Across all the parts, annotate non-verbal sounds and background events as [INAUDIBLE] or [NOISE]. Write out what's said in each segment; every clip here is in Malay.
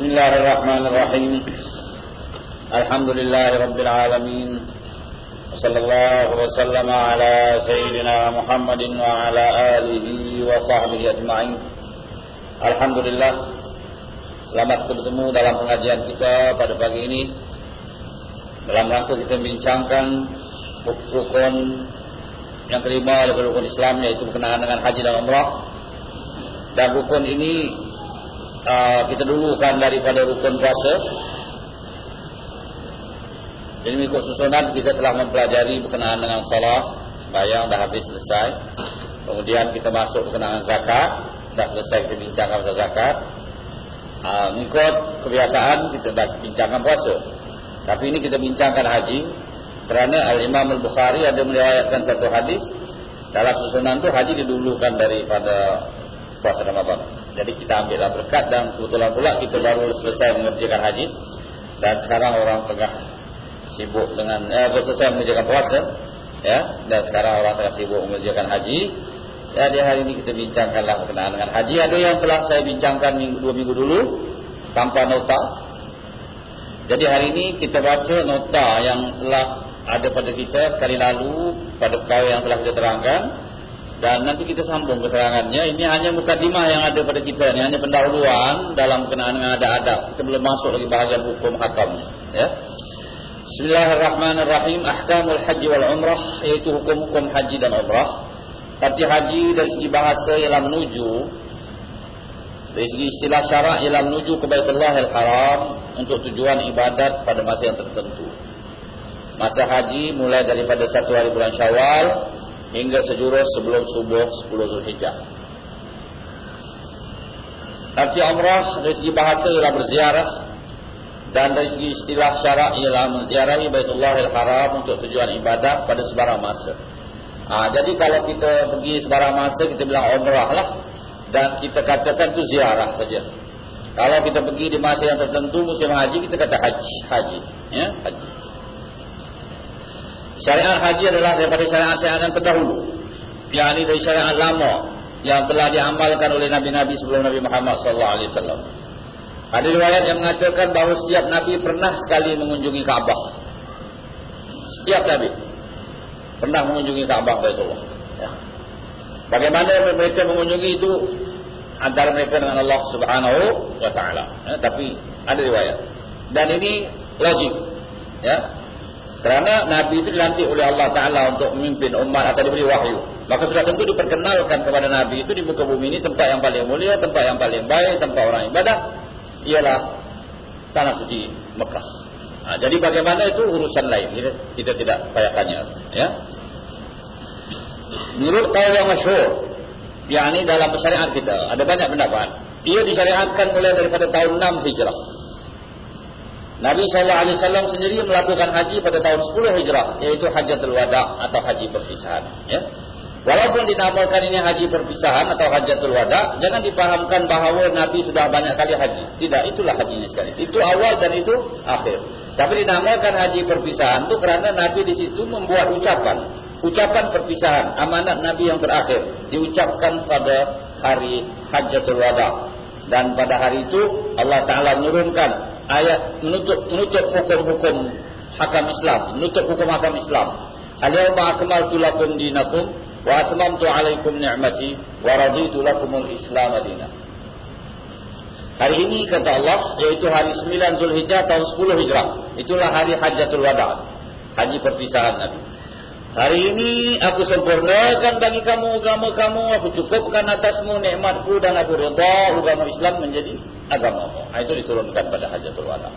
بسم الله الرحمن الرحيم الحمد لله رب العالمين وصلى الله وسلم على سيدنا محمد وعلى آله وصحبه أجمعين الحمد لله Selamat bertemu dalam pengajian kita pada pagi ini Dalam rangka kita bincangkan Rukun yang kelima adalah rukun Islam Iaitu berkenaan dengan haji dan umrah Dan rukun ini uh, Kita dulukan daripada rukun puasa Jadi mengikut susunan kita telah mempelajari berkenaan dengan salat Bayang dah habis selesai Kemudian kita masuk berkenaan zakat Dah selesai kita bincangkan pasal zakat Ha, mengikut kebiasaan kita dah bincangkan puasa. Tapi ini kita bincangkan haji kerana Al-Imam Al-Bukhari ada meriwayatkan satu hadis dalam susunan tu haji didulukan daripada puasa Ramadan. Jadi kita ambillah berkat dan kebetulan pula kita baru selesai mengerjakan haji dan sekarang orang tengah sibuk dengan eh selesai mengerjakan puasa ya dan sekarang orang tengah sibuk mengerjakan haji jadi hari ini kita bincangkanlah berkenaan dengan haji. Ada yang telah saya bincangkan minggu, dua minggu dulu tanpa nota. Jadi hari ini kita baca nota yang telah ada pada kita sekali lalu pada perkara yang telah kita terangkan. Dan nanti kita sambung keterangannya. Ini hanya mukadimah yang ada pada kita. Ini hanya pendahuluan dalam kenaan dengan ada-adab. Kita belum masuk lagi bahagian hukum hakamnya. Ya. Bismillahirrahmanirrahim. Ahkamul haji wal umrah. Iaitu hukum-hukum haji dan umrah. Tapi haji dari segi bahasa ialah menuju dari segi istilah syarak ialah menuju ke Baitullah Al-Haram untuk tujuan ibadat pada masa yang tertentu. Masa haji mulai daripada satu hari bulan Syawal hingga sejurus sebelum subuh 10 Zulhijjah. Arti umrah dari segi bahasa ialah berziarah dan dari segi istilah syarak ialah menziarahi Baitullah Al-Haram untuk tujuan ibadat pada sebarang masa. Ha, jadi kalau kita pergi sebarang masa kita bilang umrah lah dan kita katakan tu ziarah saja. Kalau kita pergi di masa yang tertentu musim haji kita kata haji, haji, ya, haji. Syariat haji adalah daripada syariat-syariat terdahulu. Yang ini dari syariat lama yang telah diamalkan oleh nabi-nabi sebelum Nabi Muhammad sallallahu alaihi wasallam. Ada riwayat yang mengatakan bahawa setiap nabi pernah sekali mengunjungi Kaabah. Setiap nabi pernah mengunjungi Kaabah Baitullah. Ya. Bagaimana mereka mengunjungi itu antara mereka dengan Allah Subhanahu wa taala. Ya, tapi ada riwayat. Dan ini logik. Ya. Kerana Nabi itu dilantik oleh Allah Taala untuk memimpin umat atau diberi wahyu. Maka sudah tentu diperkenalkan kepada Nabi itu di muka bumi ini tempat yang paling mulia, tempat yang paling baik, tempat orang ibadah ialah tanah suci Mekah. Nah, jadi bagaimana itu urusan lain. Kita, kita tidak payahkannya. Ya. Menurut kaum yang masyhur, yakni dalam syariat kita, ada banyak pendapat. Ia disyariatkan mulai daripada tahun 6 Hijrah. Nabi SAW sendiri melakukan haji pada tahun 10 Hijrah, yaitu Hajatul Wada atau haji perpisahan. Ya. Walaupun dinamakan ini haji perpisahan atau Hajatul Wada, jangan dipahamkan bahawa Nabi sudah banyak kali haji. Tidak, itulah hajinya sekali. Itu awal dan itu akhir. Tapi dinamakan haji perpisahan itu kerana Nabi di situ membuat ucapan ucapan perpisahan amanat Nabi yang terakhir diucapkan pada hari Hajjatul Wada dan pada hari itu Allah Taala menurunkan ayat menutup menutup hukum-hukum hakam Islam. Menutup hukum hakam Islam. Al-yawma akmaltu lakum dinakum wa atmamtu alaikum ni'mati wa raditu lakumul Islam dinan Hari ini kata Allah yaitu hari 9 Zulhijjah tahun 10 Hijrah. Itulah hari Hajjatul Wada haji perpisahan Nabi Hari ini aku sempurnakan bagi kamu agama kamu, aku cukupkan atasmu nikmatku dan aku redha agama Islam menjadi agama. Itu diturunkan pada Hajatul Wada.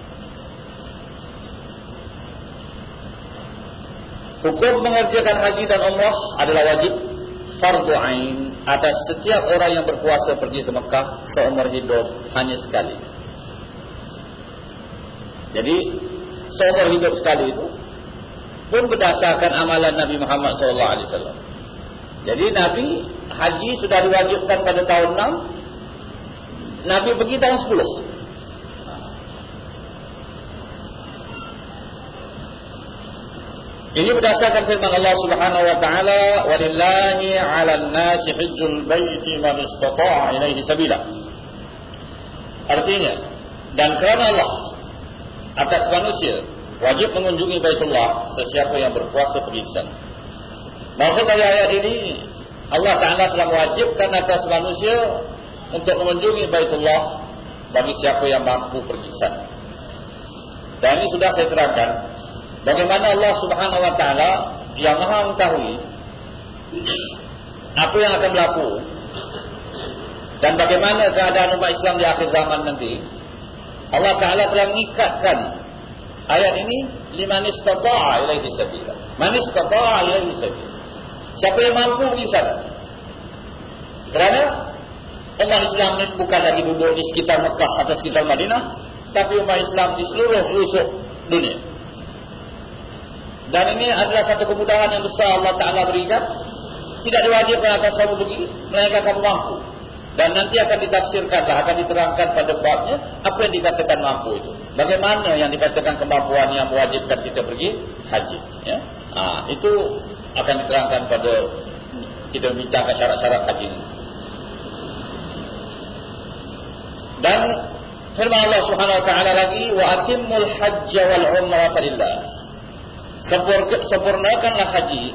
Hukum mengerjakan haji dan umrah adalah wajib fardu ain atas setiap orang yang berkuasa pergi ke Mekah seumur hidup hanya sekali. Jadi seumur hidup sekali itu pun berdasarkan amalan Nabi Muhammad SAW. Jadi Nabi haji sudah diwajibkan pada tahun 6. Nabi pergi tahun 10. Ini berdasarkan firman Allah Subhanahu wa taala, "Walillahi 'alan nasi hajjul baiti man istata'a ilaihi sabila." Artinya, Dan kerana Allah atas manusia wajib mengunjungi Baitullah sesiapa yang berpuasa pergi ke sana. Maksud dari ayat ini Allah Taala telah mewajibkan atas manusia untuk mengunjungi Baitullah bagi siapa yang mampu pergi ke sana. Dan ini sudah saya terangkan bagaimana Allah Subhanahu wa taala yang Maha mengetahui [CLEARS THROAT] apa yang akan berlaku dan bagaimana keadaan umat Islam di akhir zaman nanti. Allah Taala telah mengikatkan ayat ini liman istata'a ilaihi sabila. Man istata'a ilaihi sabila. Siapa yang mampu pergi sana. Kerana umat Islam ini bukan lagi duduk di sekitar Mekah atau sekitar Madinah, tapi umat Islam di seluruh pelosok dunia. Dan ini adalah satu kemudahan yang besar Allah Taala berikan. Tidak diwajibkan atas kamu pergi, melainkan kamu mampu. Dan nanti akan ditafsirkanlah, akan diterangkan pada babnya apa yang dikatakan mampu itu. Bagaimana yang dikatakan kemampuan yang mewajibkan kita pergi haji. Ya? Ha, itu akan diterangkan pada kita bincangkan syarat-syarat haji ini. Dan firman Allah Subhanahu wa taala lagi wa atimmul hajj wal umrah lillah. Sempurnakanlah haji,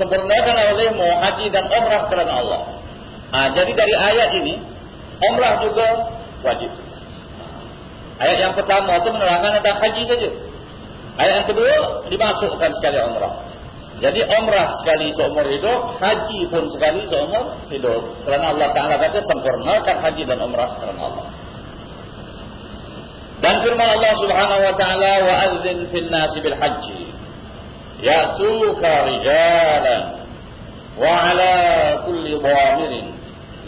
sempurnakanlah olehmu haji dan umrah kerana Allah. Ha, jadi dari ayat ini umrah juga wajib. Ayat yang pertama itu menerangkan tentang haji saja. Ayat yang kedua dimasukkan sekali umrah. Jadi umrah sekali seumur hidup, haji pun sekali seumur hidup. Kerana Allah Taala kata sempurnakan haji dan umrah kerana Allah. Dan firman Allah Subhanahu wa taala wa adzin fil nas bil haji. Ya'tuka rijalan wa ala kulli dhamirin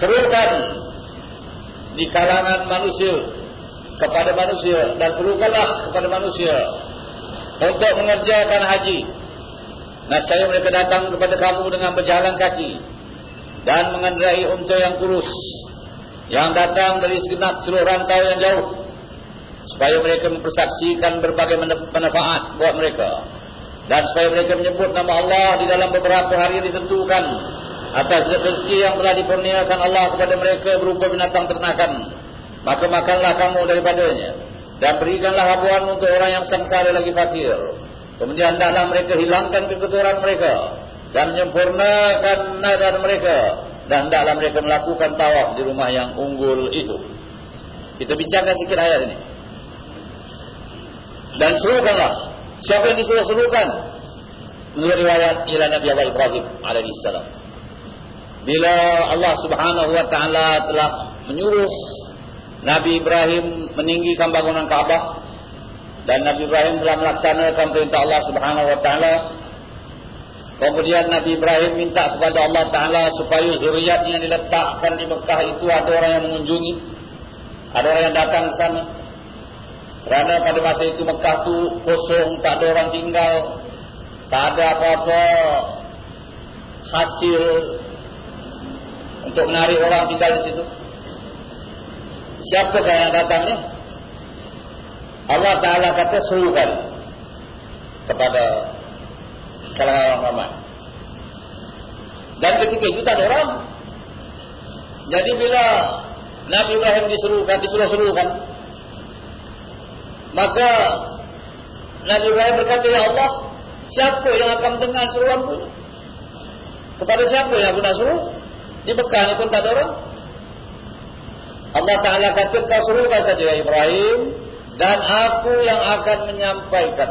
serukan di kalangan manusia. Kepada manusia. Dan serukanlah kepada manusia. Untuk mengerjakan haji. Nah saya mereka datang kepada kamu dengan berjalan kaki. Dan mengendarai unta yang kurus. Yang datang dari segenap seluruh rantau yang jauh. Supaya mereka mempersaksikan berbagai manfaat buat mereka. Dan supaya mereka menyebut nama Allah di dalam beberapa hari yang ditentukan atas rezeki yang telah dikurniakan Allah kepada mereka berupa binatang ternakan. Maka makanlah kamu daripadanya. Dan berikanlah habuan untuk orang yang sengsara lagi fakir. Kemudian hendaklah mereka hilangkan kekotoran mereka dan menyempurnakan nadar mereka. Dan hendaklah mereka melakukan tawaf di rumah yang unggul itu. Kita bincangkan sikit ayat ini. Dan serukanlah siapa yang disuruh serukan menurut riwayat ila Nabi Allah Ibrahim alaihi salam bila Allah Subhanahu wa taala telah menyuruh Nabi Ibrahim meninggikan bangunan Kaabah dan Nabi Ibrahim telah melaksanakan perintah Allah Subhanahu wa taala kemudian Nabi Ibrahim minta kepada Allah taala supaya zuriatnya yang diletakkan di Mekah itu ada orang yang mengunjungi ada orang yang datang ke sana. Kerana pada masa itu Mekah itu kosong tak ada orang tinggal tak ada apa-apa hasil untuk menarik orang tinggal di situ. Siapa yang datang ni? Allah Taala kata serukan kepada kalangan orang ramai. Dan ketika itu tak ada orang. Jadi bila Nabi Ibrahim disuruhkan, disuruh serukan, maka Nabi Ibrahim berkata, Ya Allah, siapa yang akan dengar seruan pun? Kepada siapa yang aku nak suruh? Di Mekah ni pun tak ada orang. Allah Ta'ala kata kau suruhkan saja ya Ibrahim. Dan aku yang akan menyampaikan.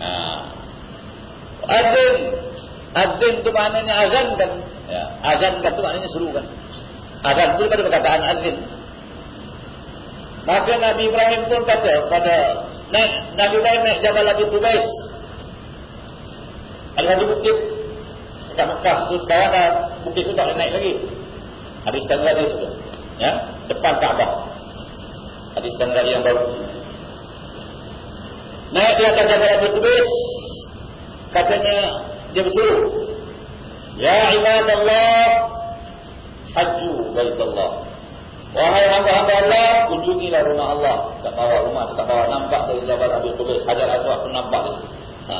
Ha. Adin. Adin itu maknanya azan kan. Ya. Azan kan itu maknanya suruhkan. Azan itu pada perkataan adin. Maka Nabi Ibrahim pun kata pada naik, Nabi Ibrahim naik Jabal Abi Tubais. Ada di bukit dekat Mekah tu sekarang dah bukit tu tak boleh naik lagi. Ada istana dia situ. Ya, depan Kaabah. Hadis tanggal yang baru. Naik di atas Jabal Abu Qubais. Katanya dia bersuruh. Ya ibadallah. Hajju baitullah. Wahai hamba-hamba Allah, kunjungilah rumah Allah. Tak bawa rumah, tak bawa nampak dari Jabal Abu Qubais. Hajar Aswad pun nampak. Ha.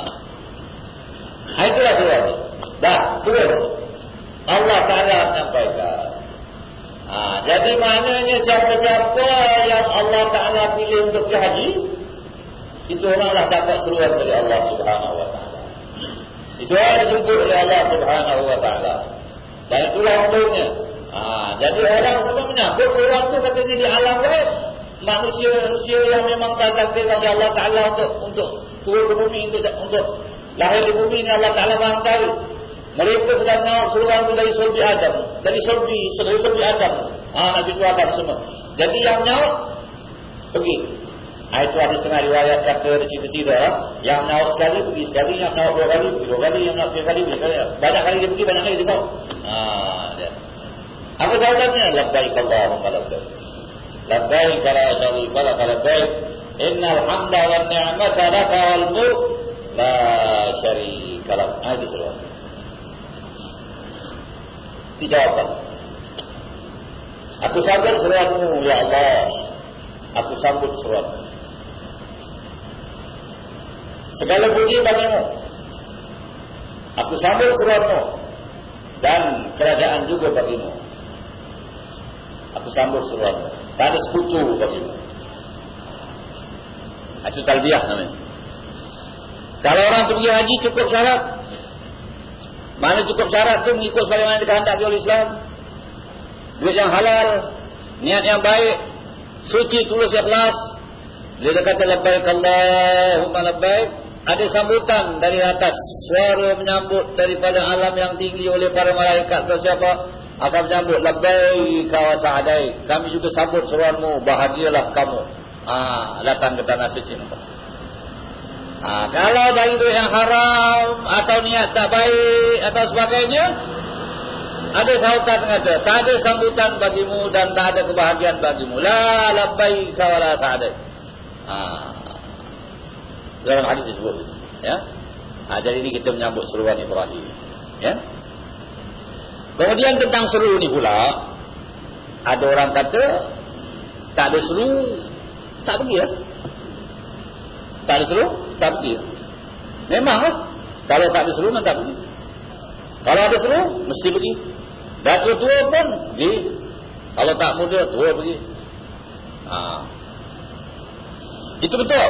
ha itulah dia. Dah, turun. Allah Ta'ala menyampaikan. Ha, jadi maknanya siapa-siapa yang Allah Ta'ala pilih untuk pergi haji, itu oranglah dapat seruan dari Allah Subhanahu Wa Ta'ala. Itu orang dijemput oleh Allah Subhanahu Wa Ta'ala. Dan itulah untungnya. Ha, jadi orang semua menyambut orang itu katanya di alam lain. Manusia-manusia yang memang tak takdir oleh Allah Ta'ala untuk untuk turun ke bumi, untuk, untuk lahir di bumi ini Allah Ta'ala mengangkari. Mereka sedang keluar dari surga Adam. Dari surga, dari surga Adam. Ah, Nabi itu Adam semua. Jadi yang nyawa, pergi. Ah, itu ada setengah riwayat kata situ tidak. Yang nyawa sekali, pergi sekali. Yang nyawa dua kali, dua kali. Yang nyawa tiga kali, kali. Banyak kali dia pergi, banyak kali dia bawa. Ah, dia. Apa jawabannya? Labbaik Allahumma labbaik. Labbaik kala syari kala kala baik. Innal hamda wa ni'mata laka wal mulk. La syari kala. Ah, itu seluruh jawapan. Aku sambut seruanmu, Ya Allah. Aku sambut seruanmu. Segala puji bagimu. Aku sambut seruanmu. Dan kerajaan juga bagimu. Aku sambut seruanmu. Tak ada sekutu bagimu. Itu talbiah namanya. Kalau orang pergi haji cukup syarat mana cukup syarat tu mengikut bagaimana dikehendaki oleh Islam. Duit yang halal, niat yang baik, suci tulus ikhlas. Dia kata labbaik Allahumma labbaik, ada sambutan dari atas, suara menyambut daripada alam yang tinggi oleh para malaikat atau siapa akan menyambut labbaik wa sa'adai. Kami juga sambut suruhanmu, bahagialah kamu. Ah, datang ke tanah suci. Ha, kalau dari duit yang haram atau niat tak baik atau sebagainya, ada sautan kata, tak ada sambutan bagimu dan tak ada kebahagiaan bagimu. La labbaik wala sa'ad. Ha. Dalam hadis disebut ya. Ha, jadi ini kita menyambut seruan Ibrahim. Ya. Kemudian tentang seru ni pula, ada orang kata tak ada seru, tak pergi ya. Tak ada seru, tak pergi. Memang lah. Kalau tak ada seru, memang tak pergi. Kalau ada seru, mesti pergi. Datuk tua pun pergi. Kalau tak muda, tua pergi. Ha. Itu betul.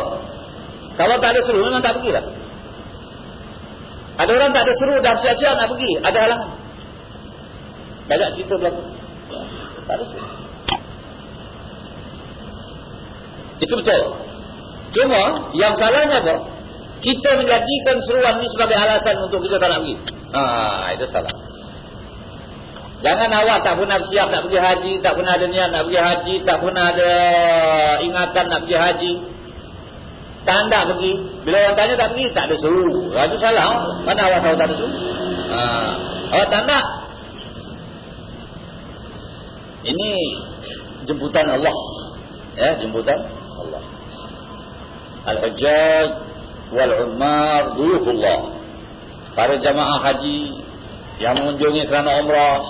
Kalau tak ada seru, memang tak pergi lah. Ada orang tak ada seru dah siap-siap nak pergi. Ada halangan. Banyak cerita berlaku. Tak ada seru. Itu betul. Cuma yang salahnya apa? Kita menjadikan seruan ini sebagai alasan untuk kita tak nak pergi. Ah, itu salah. Jangan awak tak pernah siap nak pergi haji, tak pernah ada niat nak pergi haji, tak pernah ada ingatan nak pergi haji. Tak nak pergi. Bila orang tanya tak pergi, tak ada seru. Ah, itu salah. Mana awak tahu tak ada seru? Ah, awak tak nak. Ini jemputan Allah. Ya, jemputan Allah. Al-Hajjaj wal-Ummar duyufullah. Para jamaah haji yang mengunjungi kerana umrah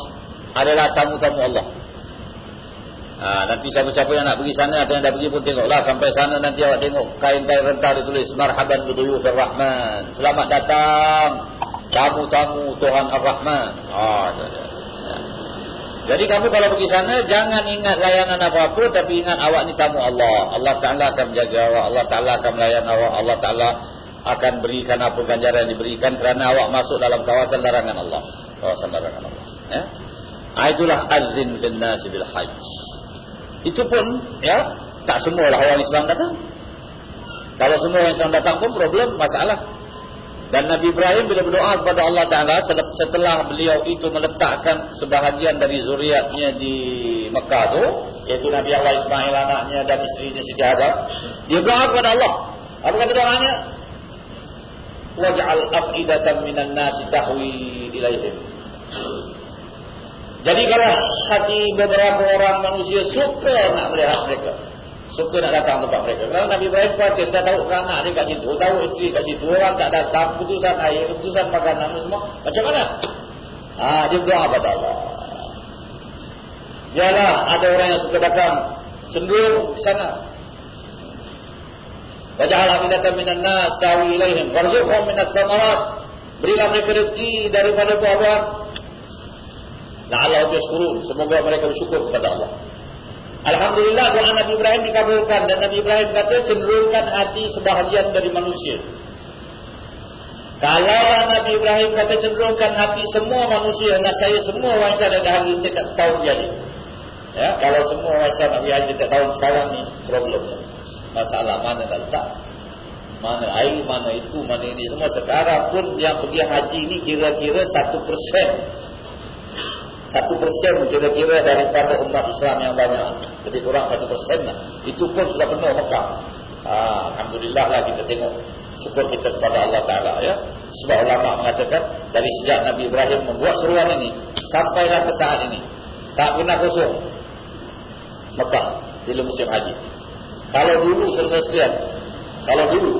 adalah tamu-tamu Allah. Ha, nanti siapa-siapa yang nak pergi sana atau yang dah pergi pun tengoklah sampai sana nanti awak tengok kain-kain rentar ditulis marhaban biduyufir rahman. Selamat datang tamu-tamu Tuhan Ar-Rahman. Ah, ha, jadi kamu kalau pergi sana jangan ingat layanan apa-apa tapi ingat awak ni tamu Allah. Allah Taala akan menjaga awak, Allah Taala akan melayan awak, Allah Taala akan berikan apa ganjaran yang diberikan kerana awak masuk dalam kawasan larangan Allah. Kawasan larangan Allah, ya. Ah, itulah azin bin nas bil hajj. Itu pun ya, tak semualah orang Islam datang. Kalau semua yang datang pun problem masalah. Dan Nabi Ibrahim bila berdoa kepada Allah Ta'ala setelah beliau itu meletakkan sebahagian dari zuriatnya di Mekah tu, iaitu Nabi Allah Ismail anaknya dan isterinya Siti Hajar, dia berdoa kepada Allah. Apa kata doanya? Waj'al af'idatan minan nasi tahwi ilaihim. Jadi kalau hati beberapa orang manusia suka nak melihat mereka, suka nak datang tempat mereka. Kalau Nabi Ibrahim khawatir, dia tahu anak dia kat situ, tahu isteri kat situ, orang tak datang, putusan air, putusan makanan semua. Macam mana? Ah, dia doa kepada Allah. Biarlah ada orang yang suka datang cenderung ke sana. Wajahlah minatan minan nas tawi ilaihim warzuqhum minat samarat. Berilah mereka rezeki daripada buah-buahan. La'allahu yashkurun. Semoga mereka bersyukur kepada Allah. Alhamdulillah doa Nabi Ibrahim dikabulkan dan Nabi Ibrahim kata cenderungkan hati sebahagian dari manusia. Kalau Nabi Ibrahim kata cenderungkan hati semua manusia, nak saya semua ada hari ini tak tahu jadi. Ya, kalau semua wanita Nabi Ibrahim tak tahu sekarang ni problemnya. Masalah mana tak letak? Mana air, mana itu, mana ini semua. Sekarang pun yang pergi haji ni kira-kira satu persen satu persen kira-kira daripada umat Islam yang banyak. Lebih kurang satu persen lah. Itu pun sudah penuh Mekah. Ha, Alhamdulillah lah kita tengok. Syukur kita kepada Allah Ta'ala. Ya. Sebab ulama mengatakan dari sejak Nabi Ibrahim membuat seruan ini. Sampailah ke saat ini. Tak pernah kosong. Mekah. Bila musim haji. Kalau dulu selesai sekian. Kalau dulu.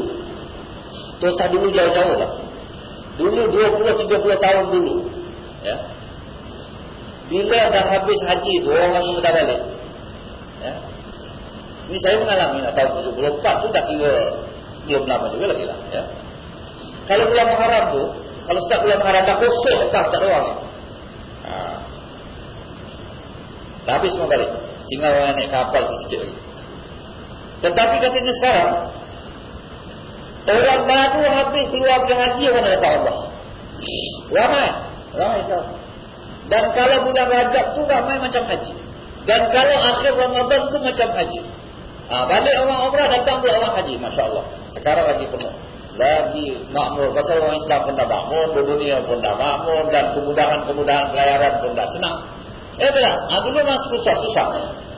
Tuan dulu jauh-jauh lah. Dulu 20-30 tahun dulu. Ya. Bila dah habis haji tu orang semua dah balik. Ya. Ini saya mengalami tahun 74 tu dah kira belum lama juga lagi lah. Ya. Kalau bulan Muharram tu, kalau setiap bulan Muharram dah kosong tak tak ada orang. Ha. Tapi semua balik. Tinggal orang naik kapal tu sikit lagi. Tetapi katanya sekarang, orang baru habis keluar ke haji orang dah tahu Allah. Ramai. Ramai tahu. Dan kalau bulan Rajab tu ramai macam haji. Dan kalau akhir Ramadan tu macam haji. Ha, balik orang umrah datang pula orang haji. Masya Allah. Sekarang lagi penuh. Lagi makmur. Pasal orang Islam pun dah makmur. Dunia pun dah makmur. Dan kemudahan-kemudahan pelayaran pun dah senang. Eh tak? Ha, dulu masih susah-susah.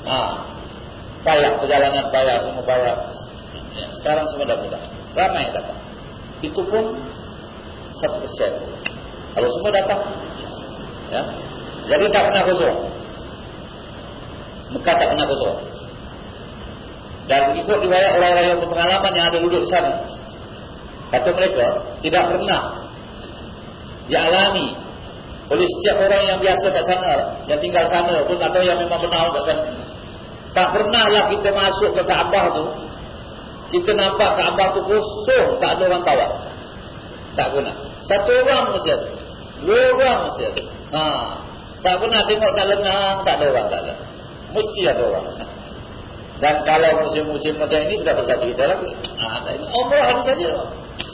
Ha, payah. Perjalanan payah. Semua payah. Ya, sekarang semua dah mudah. Ramai datang. Itu pun satu persen. Kalau semua datang, Ya. Jadi tak pernah kosong. Mekah tak pernah kosong. Dan ikut riwayat orang-orang yang berpengalaman yang ada duduk di sana. Kata mereka, tidak pernah dialami oleh setiap orang yang biasa kat sana, yang tinggal sana pun atau yang memang benar kat sana. Tak pernahlah kita masuk ke Kaabah tu, kita nampak Kaabah tu kosong, tak ada orang tawar. Tak pernah. Satu orang mesti ada. Dua orang mesti ada. Ha. Tak pernah tengok tak lengang, tak ada orang tak ada. Mesti ada orang. Dan kalau musim-musim macam ini sudah bersatu kita lagi. Ha, umrah ini saja.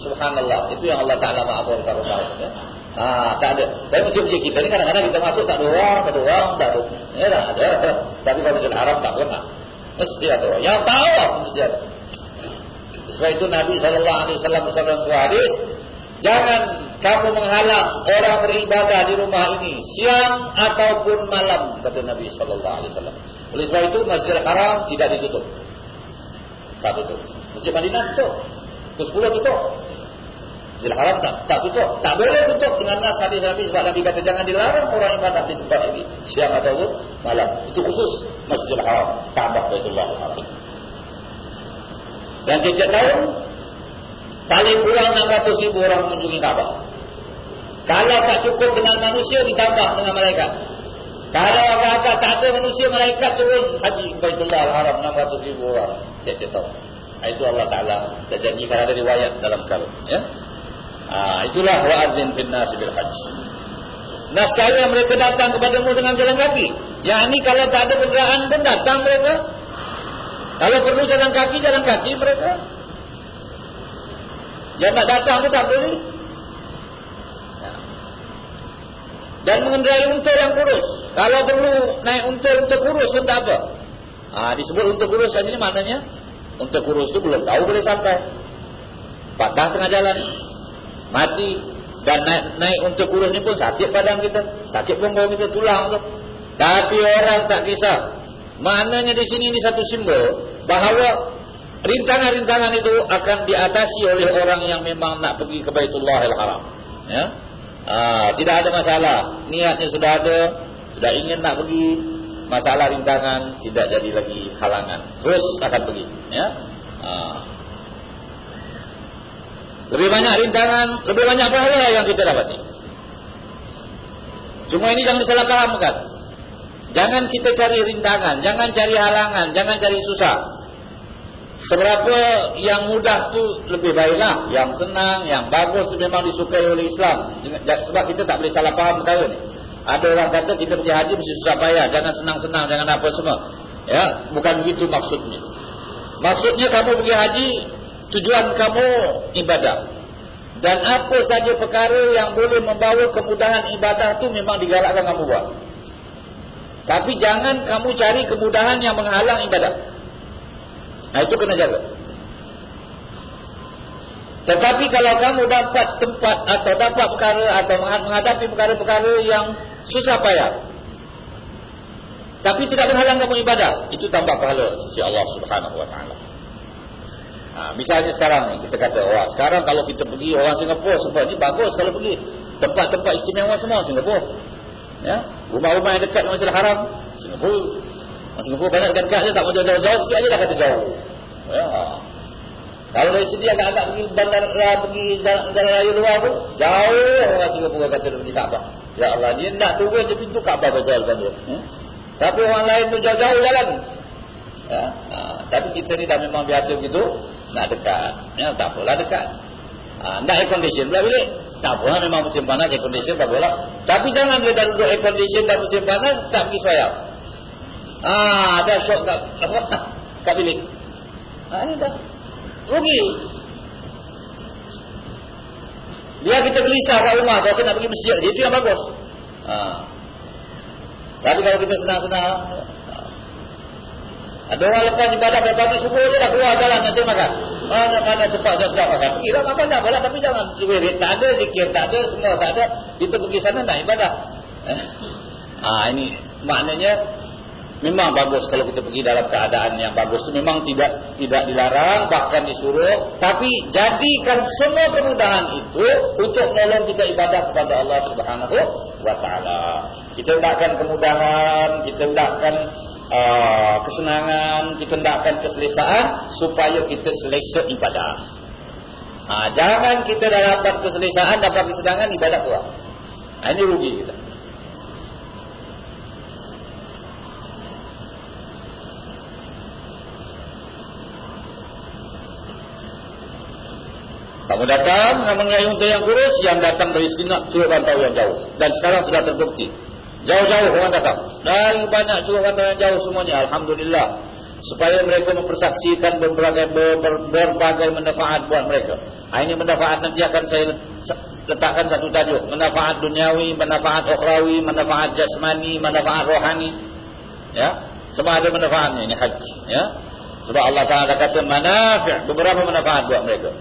Subhanallah. Itu yang Allah Ta'ala rumah ini. Ya. Ha, tak ada. Dan musim-musim kita ni kadang-kadang kita masuk tak ada orang, tak ada orang, tak ada. Ya, tak ada. Tapi kalau kita harap tak pernah. Mesti ada orang. Yang tahu mesti ada. Sebab itu Nabi SAW bersama dengan hadis Jangan kamu menghalang orang beribadah di rumah ini siang ataupun malam kata Nabi sallallahu alaihi wasallam. Oleh sebab itu Masjidil Haram tidak ditutup. Tak tutup. Masjid Madinah tutup. Ke-10 tutup. Masjidil Haram tak tak tutup. Tak boleh tutup dengan nas hadis Nabi sebab Nabi kata jangan dilarang orang ibadah di tempat ini siang ataupun malam. Itu khusus Masjidil Haram, Ka'bah Baitullah Al-Haram. Dan setiap tahun Paling kurang 600 ribu orang mengunjungi Kaabah. Kalau tak cukup dengan manusia, ditambah dengan malaikat. Kalau agak-agak tak ada manusia, malaikat terus haji Baitullah Al-Haram 600 ribu orang. Saya tak tahu. Itu Allah Ta'ala terjanjikan ada riwayat dalam kalung. Ya? Ha, itulah wa'adzin bin nasi bil hajj. Nasaya mereka datang kepadamu dengan jalan kaki. Yang ini kalau tak ada kenderaan pun datang mereka. Kalau perlu jalan kaki, jalan kaki mereka. Yang nak datang tu tak boleh. Ya. Dan mengendarai unta yang kurus. Kalau perlu naik unta-unta kurus pun tak apa. Ha, disebut unta kurus tadi maknanya. Unta kurus tu belum tahu boleh sampai. Patah tengah jalan. Mati. Dan naik, naik unta kurus ni pun sakit badan kita. Sakit pun bau kita tulang tu. Tapi orang tak kisah. Maknanya di sini ini satu simbol. Bahawa rintangan-rintangan itu akan diatasi oleh orang yang memang nak pergi ke Baitullah Al-Haram. Ya. Ah, tidak ada masalah. Niatnya sudah ada, sudah ingin nak pergi. masalah rintangan tidak jadi lagi halangan. Terus akan pergi. Ya? Ha. Lebih banyak rintangan, lebih banyak pahala yang kita dapati. Cuma ini jangan disalah pahamkan. Jangan kita cari rintangan, jangan cari halangan, jangan cari susah. Seberapa yang mudah tu lebih baiklah, yang senang, yang bagus tu memang disukai oleh Islam. Sebab kita tak boleh salah faham perkara ni. Ada orang kata kita pergi haji mesti susah payah, jangan senang-senang, jangan apa semua. Ya, bukan begitu maksudnya. Maksudnya kamu pergi haji, tujuan kamu ibadah. Dan apa saja perkara yang boleh membawa kemudahan ibadah tu memang digalakkan kamu buat. Tapi jangan kamu cari kemudahan yang menghalang ibadah. Nah itu kena jaga. Tetapi kalau kamu dapat tempat atau dapat perkara atau menghadapi perkara-perkara yang susah payah. Tapi tidak menghalang kamu ibadah. Itu tambah pahala sisi Allah subhanahu wa ta'ala. Ha, misalnya sekarang ni kita kata, wah sekarang kalau kita pergi orang Singapura sebab ni bagus kalau pergi. Tempat-tempat istimewa semua Singapura. Ya, rumah-rumah yang dekat dengan Masjidil Haram Singapura. Singapura banyak dekat-dekat je tak mau jauh-jauh sikit aja dah kata jauh. Ya. Kalau dari sini agak-agak pergi bandar pergi jalan, raya luar tu, jauh orang Singapura kata dia pergi Kaabah. Ya Allah, dia nak turun je pintu Kaabah kan dia. Hmm? Tapi orang lain tu jauh-jauh jalan. Ya. Ha, tapi kita ni dah memang biasa begitu, nak dekat. Ya, tak apalah dekat. Ha, nak air condition pula bilik. Tak apa, memang musim panas air condition baguslah. Tapi jangan dia dah duduk air condition dan musim panas, tak pergi soyak. Ah, ada syok kat, kat bilik. Ah, ini dah. Rugi. Dia kita gelisah kat rumah, kalau nak pergi masjid, dia itu yang bagus. Ah. Tapi kalau kita senang-senang, ada orang lepas ibadah pagi subuh je dah keluar jalan nak makan. Mana-mana tempat dah tak makan. Pergi lah makan dah apalah. Tapi jangan suwirit. Tak ada zikir. Tak ada semua. Tak ada. Kita pergi sana nak ibadah. [LAUGHS] ah ini maknanya memang bagus kalau kita pergi dalam keadaan yang bagus tu memang tidak tidak dilarang bahkan disuruh tapi jadikan semua kemudahan itu untuk menolong kita ibadah kepada Allah Subhanahu wa taala. Kita hendakkan kemudahan, kita hendakkan uh, kesenangan, kita hendakkan keselesaan supaya kita selesa ibadah. Uh, jangan kita dapat keselesaan, dapat kesenangan, ibadah kuat. Uh, ini rugi kita. Kamu datang dengan mengayung yang kurus yang datang dari sini ke rantau yang jauh. Dan sekarang sudah terbukti. Jauh-jauh orang datang. Dari banyak curug yang jauh semuanya. Alhamdulillah. Supaya mereka mempersaksikan berbagai, ber, berbagai manfaat buat mereka. Ah, ini manfaat nanti akan saya letakkan satu tajuk. Manfaat duniawi, manfaat ukhrawi, manfaat jasmani, manfaat rohani. Ya. Sebab ada manfaatnya ini haji. Ya. Sebab Allah Ta'ala kata manafi' beberapa manfaat buat mereka.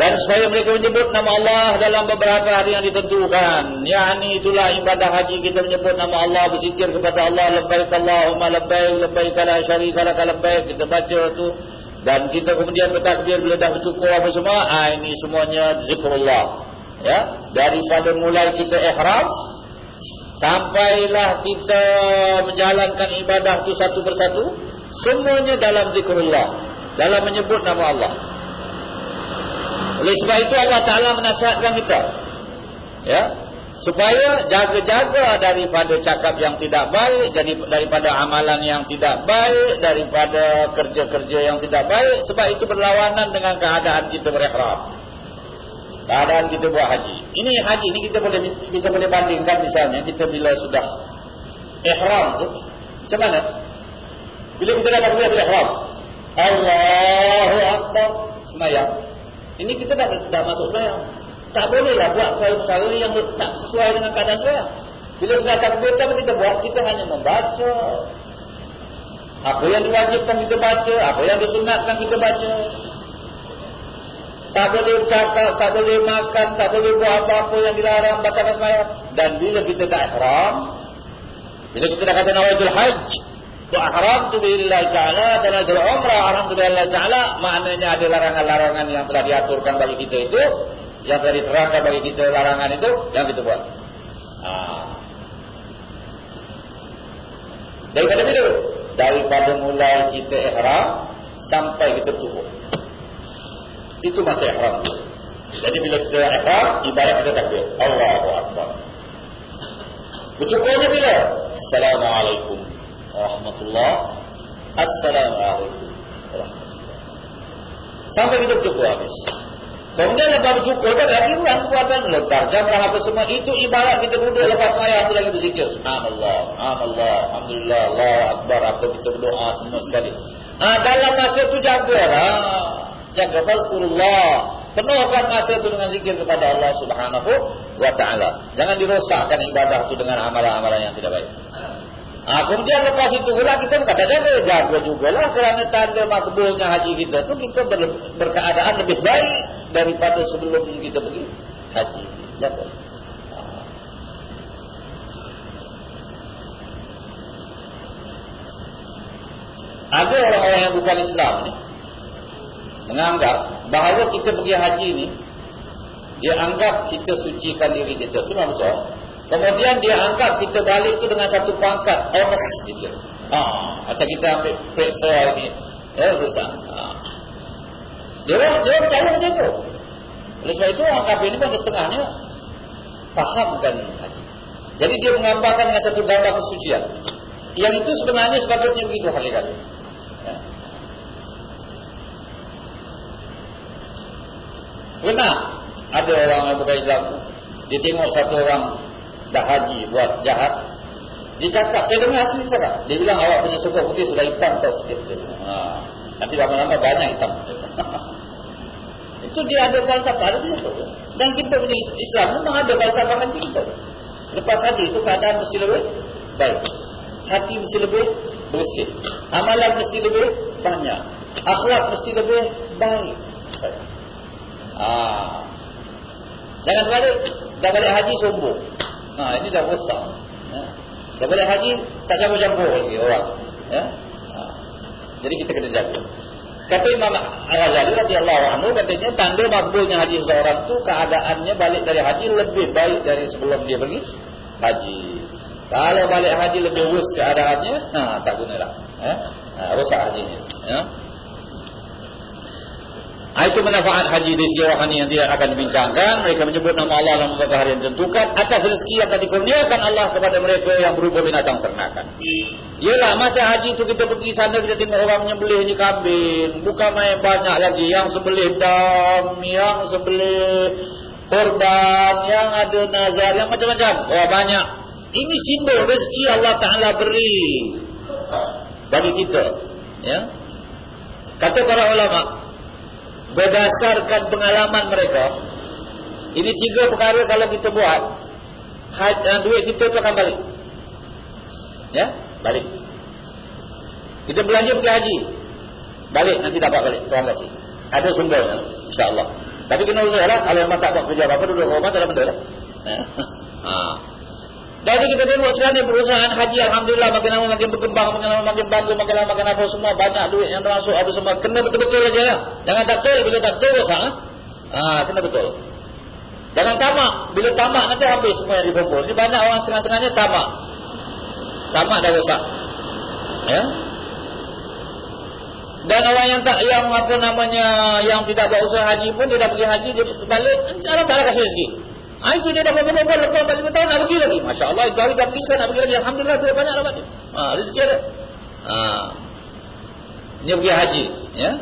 Dan supaya mereka menyebut nama Allah dalam beberapa hari yang ditentukan. Yani itulah ibadah haji kita menyebut nama Allah. Berzikir kepada Allah. Labbaik Allahumma labbaik. Labbaik ala syarika laka labbaik. Kita baca itu. Dan kita kemudian bertakbir bila dah bersyukur apa semua. Ah, ini semuanya zikrullah. Ya, Daripada mulai kita ikhram. Sampailah kita menjalankan ibadah itu satu persatu. Semuanya dalam zikrullah. Dalam menyebut nama Allah. Oleh sebab itu Allah Ta'ala menasihatkan kita. Ya. Supaya jaga-jaga daripada cakap yang tidak baik. Daripada amalan yang tidak baik. Daripada kerja-kerja yang tidak baik. Sebab itu berlawanan dengan keadaan kita berikhram. Keadaan kita buat haji. Ini haji ini kita boleh kita boleh bandingkan misalnya. Kita bila sudah ikhram tu. Macam mana? Bila kita dah berbuat ikhram. Allahu Akbar. Semayang. Ini kita dah, dah masuk semayang. Tak bolehlah buat perkara yang tak sesuai dengan keadaan semayang. Bila kita takbir, apa kita buat? Kita hanya membaca. Apa yang diwajibkan kita baca. Apa yang disunatkan kita baca. Tak boleh bercakap, tak boleh makan, tak boleh buat apa-apa yang dilarang batalkan semayang. Dan bila kita tak ikhram, bila kita dah kata nawaitul hajj, haram tu billahi ta'ala dan ada umrah haram tu billahi ta'ala maknanya ada larangan-larangan yang telah diaturkan bagi kita itu yang telah diterangkan bagi kita larangan itu yang kita buat ha. Daripada bila? Daripada mulai kita ihram sampai kita bertubuh. Itu masa ihram. Jadi bila kita ihram, ibarat kita takbir. Allahu Akbar. Bercukupnya bila? Assalamualaikum warahmatullahi Assalamualaikum Sampai kita bercukup habis. Kemudian lepas bersyukur kan lagi ulang kuatan lebar jam lah apa semua itu ibarat kita duduk lepas maya tu lagi berzikir subhanallah subhanallah alhamdulillah Allah akbar apa kita berdoa semua sekali. Ah dalam masa tu jagalah jaga falqullah penuhkan masa tu dengan zikir kepada Allah Subhanahu wa taala. Jangan dirosakkan ibadah tu dengan amalan-amalan yang tidak baik. Ah, kemudian lepas itu pula kita berkata jaga juga lah kerana tanda makbulnya haji kita tu kita ber, berkeadaan lebih baik daripada sebelum kita pergi haji. Jaga. Ada orang-orang yang bukan Islam ni menganggap bahawa kita pergi haji ni dia anggap kita sucikan diri kita. Memang betul. Kemudian dia anggap kita balik itu dengan satu pangkat honest kita. Ah, macam kita ambil periksa ini. Ya, betul. Ah. Dia dia percaya macam itu. Oleh sebab itu orang kafir ini pun setengahnya fahamkan. Jadi dia menggambarkan dengan satu gambar kesucian. Yang itu sebenarnya sepatutnya begitu hakikatnya. Ya. Pernah ada orang yang bukan Islam dia tengok satu orang dah haji buat jahat dia cakap saya dengar asli cakap dia bilang awak punya suka putih sudah hitam tau sikit ha. nanti lama-lama banyak hitam [LAUGHS] itu dia ada falsafah ada dia tu. Dan kita punya Islam memang ada falsafah haji kita. Lepas haji itu keadaan mesti lebih baik. Hati mesti lebih bersih. Amalan mesti lebih banyak. Akhlak mesti lebih baik. Ah. Jangan balik. Dah balik haji sombong. Ha, ini dah rosak. Ya. Dah haji tak campur-campur lagi orang. Ya. Ha. Jadi kita kena jaga. Kata Imam Al-Ghazali radhiyallahu anhu katanya tanda makbulnya haji seorang tu keadaannya balik dari haji lebih baik dari sebelum dia pergi haji. Kalau balik haji lebih worse keadaannya, ha tak gunalah. Eh? Ha, rosak hajinya. Ya. Ha, itu manfaat haji di segi rohani yang dia akan dibincangkan. Mereka menyebut nama Allah dalam beberapa hari yang ditentukan. Atas rezeki yang tadi kurniakan Allah kepada mereka yang berupa binatang ternakan. Yalah masa haji itu kita pergi sana kita tengok orang menyembelih ni kambing. Bukan main banyak lagi. Yang sebelih dam, yang sebelih korban, yang ada nazar, yang macam-macam. Oh banyak. Ini simbol rezeki Allah Ta'ala beri bagi kita. Ya. Kata para ulama, berdasarkan pengalaman mereka ini tiga perkara kalau kita buat haji, duit kita tu akan balik. Ya balik. Kita belanja pergi haji balik nanti dapat balik Tuhan kasih. Ada sumber insyaAllah. Tapi kena usaha lah kalau memang tak buat kerja apa-apa duduk rumah tak ada benda lah [LAUGHS] ha. Jadi kita tengok sekarang perusahaan haji Alhamdulillah makin lama makin berkembang Makin lama makin bagus Makin lama makin apa semua Banyak duit yang termasuk Apa semua. Kena betul-betul aja ya Jangan tak betul Bila tak betul rosak ha? ha, Kena betul. Jangan tamak. Bila tamak nanti habis semua yang dikumpul Ini banyak orang tengah-tengahnya tamak. Tamak dah rosak. Ya? Dan orang yang tak yang apa namanya yang tidak buat usaha haji pun dia dah pergi haji dia balik. Allah Taala kasih rezeki Ha, itu dia dah berapa-berapa lepas 45 tahun nak pergi lagi. Masya Allah, itu hari dah pergi sekarang nak pergi lagi. Alhamdulillah, dia banyak dapat dia. Ha, rezeki ada. Ha. Ini pergi haji. Ya.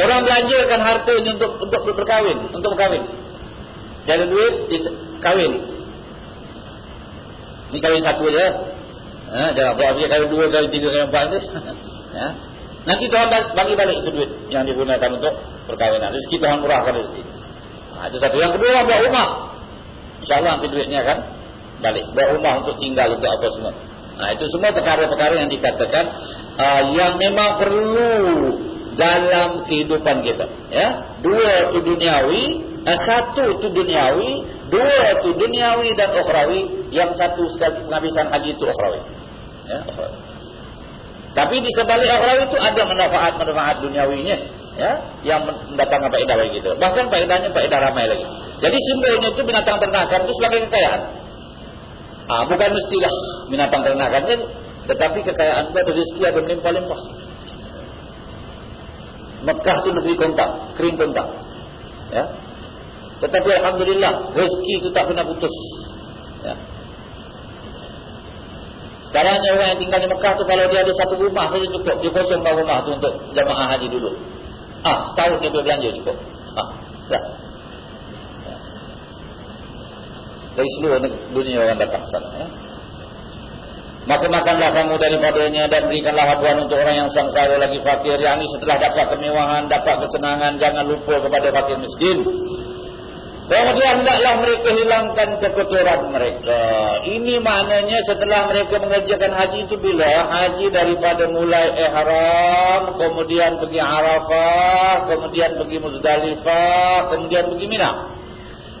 Orang belanjakan harta untuk untuk berkahwin. Untuk berkahwin. Jadi duit, kahwin. Ini kahwin satu je. Ha, jangan buat dia kahwin dua, kahwin tiga, kahwin empat. [LAUGHS] Ya. Nanti Tuhan bagi balik itu duit yang digunakan untuk perkahwinan. Rezeki Tuhan murahkan rezeki. Ha, itu satu. Yang kedua buat rumah. InsyaAllah nanti duitnya akan balik. Buat rumah untuk tinggal untuk apa semua. Ha, itu semua perkara-perkara yang dikatakan uh, yang memang perlu dalam kehidupan kita. Ya, Dua itu duniawi, uh, satu itu duniawi, dua itu duniawi dan ukhrawi. Yang satu sekali penghabisan haji itu ukhrawi. Ya, ukhrawi. Tapi di sebalik ukhrawi itu ada manfaat-manfaat duniawinya ya yang mendatangkan faedah bagi kita. Bahkan faedahnya faedah ramai lagi. Jadi simbolnya itu binatang ternakan itu sebagai kekayaan. Ha, bukan mestilah binatang ternakan. Tetapi kekayaan itu rezeki ada melimpah-limpah. Mekah itu negeri kontak, kering kontak. Ya. Tetapi Alhamdulillah, rezeki itu tak pernah putus. Ya. Sekarang orang yang tinggal di Mekah tu kalau dia ada satu rumah saja cukup. Dia kosongkan rumah tu untuk jamaah haji dulu. Ah, setahun dia boleh belanja cukup. Ah, dah. Dari seluruh dunia orang datang sana. Ya. Maka makanlah kamu daripadanya dan berikanlah habuan untuk orang yang sangsara lagi fakir. Yang ini setelah dapat kemewahan, dapat kesenangan, jangan lupa kepada fakir miskin. Kemudian hendaklah mereka hilangkan kekotoran mereka. Ini maknanya setelah mereka mengerjakan haji itu bila? Haji daripada mulai ihram, kemudian pergi Arafah, kemudian pergi Muzdalifah, kemudian pergi Mina.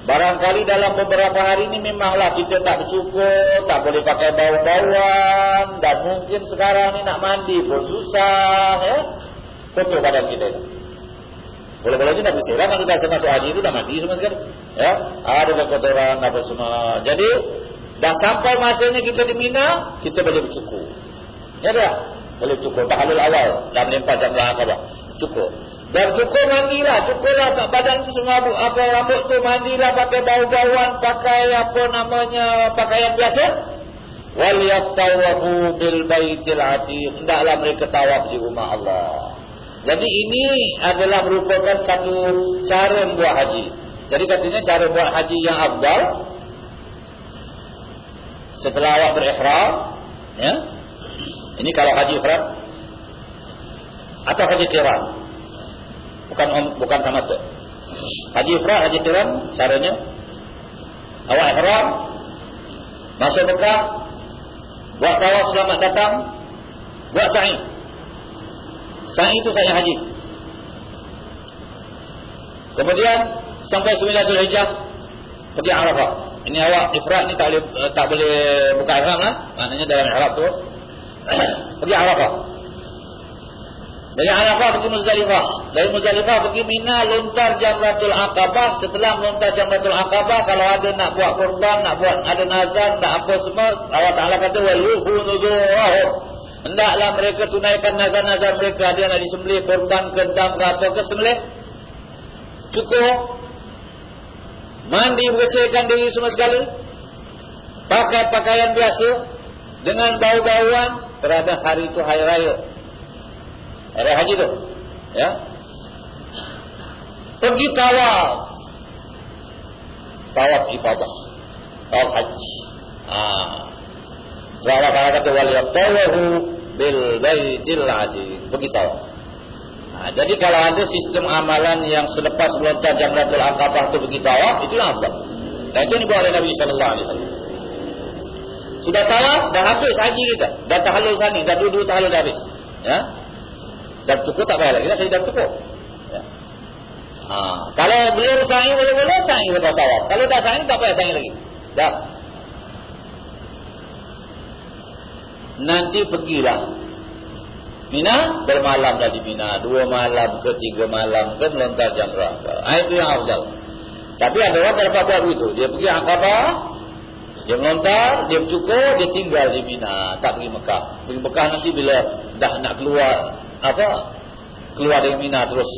Barangkali dalam beberapa hari ini memanglah kita tak bersyukur, tak boleh pakai bau-bauan, dan mungkin sekarang ni nak mandi pun susah. Ya? Kotor badan kita. Boleh-boleh je nak bersiram Kalau dah masuk haji itu dah mati semua sekali ya? Ada kekotoran apa semua. Jadi Dah sampai masanya kita di Mina Kita boleh bercukur Ya tak? Boleh bercukur Tahalul awal. Dan lempar jam belakang apa? Cukur. Dan cukur mandilah. Cukurlah tak badan tu semua Apa rambut tu mandilah Pakai bau-bauan Pakai apa namanya Pakaian biasa. Wal yattawahu bil baitil atiq. Hendaklah mereka tawaf di rumah Allah. Jadi ini adalah merupakan satu cara membuat haji. Jadi katanya cara buat haji yang abdal setelah awak berikhram, ya. Ini kalau haji ifrad atau haji qiran. Bukan bukan sama tu. Haji ifrad, haji qiran caranya awak ihram masuk Mekah buat tawaf selamat datang buat sa'i Sa'i itu sa'i haji. Kemudian sampai 9 Zulhijjah pergi Arafah. Ini awak ifrat ni tak boleh eh, tak boleh buka ihram lah. Maknanya dalam ihram tu [COUGHS] pergi Arafah. Dari Arafah pergi Muzdalifah. Dari Muzdalifah pergi Mina lontar Jamratul Aqabah. Setelah melontar Jamratul Aqabah kalau ada nak buat korban, nak buat ada nazar, nak apa semua, Allah Taala kata waluhu nuzurahum. Hendaklah mereka tunaikan nazar-nazar mereka. Dia nak disembelih korban ke dam ke apa ke sembelih. Cukup. Mandi bersihkan diri semua sekali. Pakai pakaian biasa. Dengan bau-bauan. Terhadap hari itu hari raya. Hari haji tu. Ya. Pergi tawaf. Tawaf ibadah. Tawaf haji. Ah. Allah Taala kata wal yatawahu bil baitil aziz. Begitu. Nah, jadi kalau ada sistem amalan yang selepas melontar Jamratul Aqabah itu begitu awak, itu yang abad. Dan itu dibawa oleh Nabi wasallam. Sudah tawaf, dah habis haji kita. Dah tahallul sani, dah dua-dua tahallul dah habis. Ya. Dan cukup tak payah lagi, dah dah cukup. Ya. Ha, kalau beliau sa'i boleh-boleh sa'i lepas tawaf. Kalau tak sa'i tak payah sa'i lagi. Dah. nanti pergilah Mina bermalamlah di Mina dua malam ke tiga malam ke melontar jamrah ah itu yang afdal tapi ada orang tak dapat buat begitu. Dia pergi Aqabah dia melontar dia bercukur dia tinggal di Mina tak pergi Mekah. Pergi Mekah nanti bila dah nak keluar apa keluar dari Mina terus.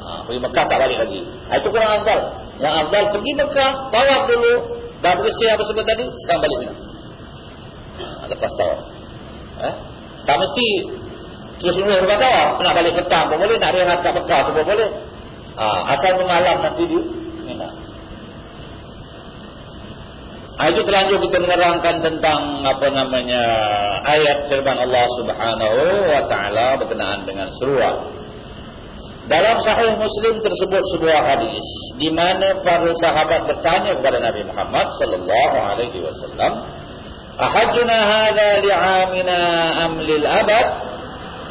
Ha, pergi Mekah tak balik lagi. Ah, itu kurang afdal yang afdal pergi Mekah tawaf dulu. Dah bersih apa sebut tadi sekarang balik Mina lepas tawaf. Eh? Tak mesti Sungai-sungai pun kata. Ah, nak balik petang pun boleh. Nak rehat kat Mekah tu pun boleh. Ha, asal malam nanti dia. minat. Ha, itu terlanjur kita menerangkan tentang apa namanya ayat firman Allah subhanahu wa ta'ala berkenaan dengan seruah. Dalam sahih muslim tersebut sebuah hadis di mana para sahabat bertanya kepada Nabi Muhammad sallallahu alaihi wasallam ahajuna hadha li'amina am lil abad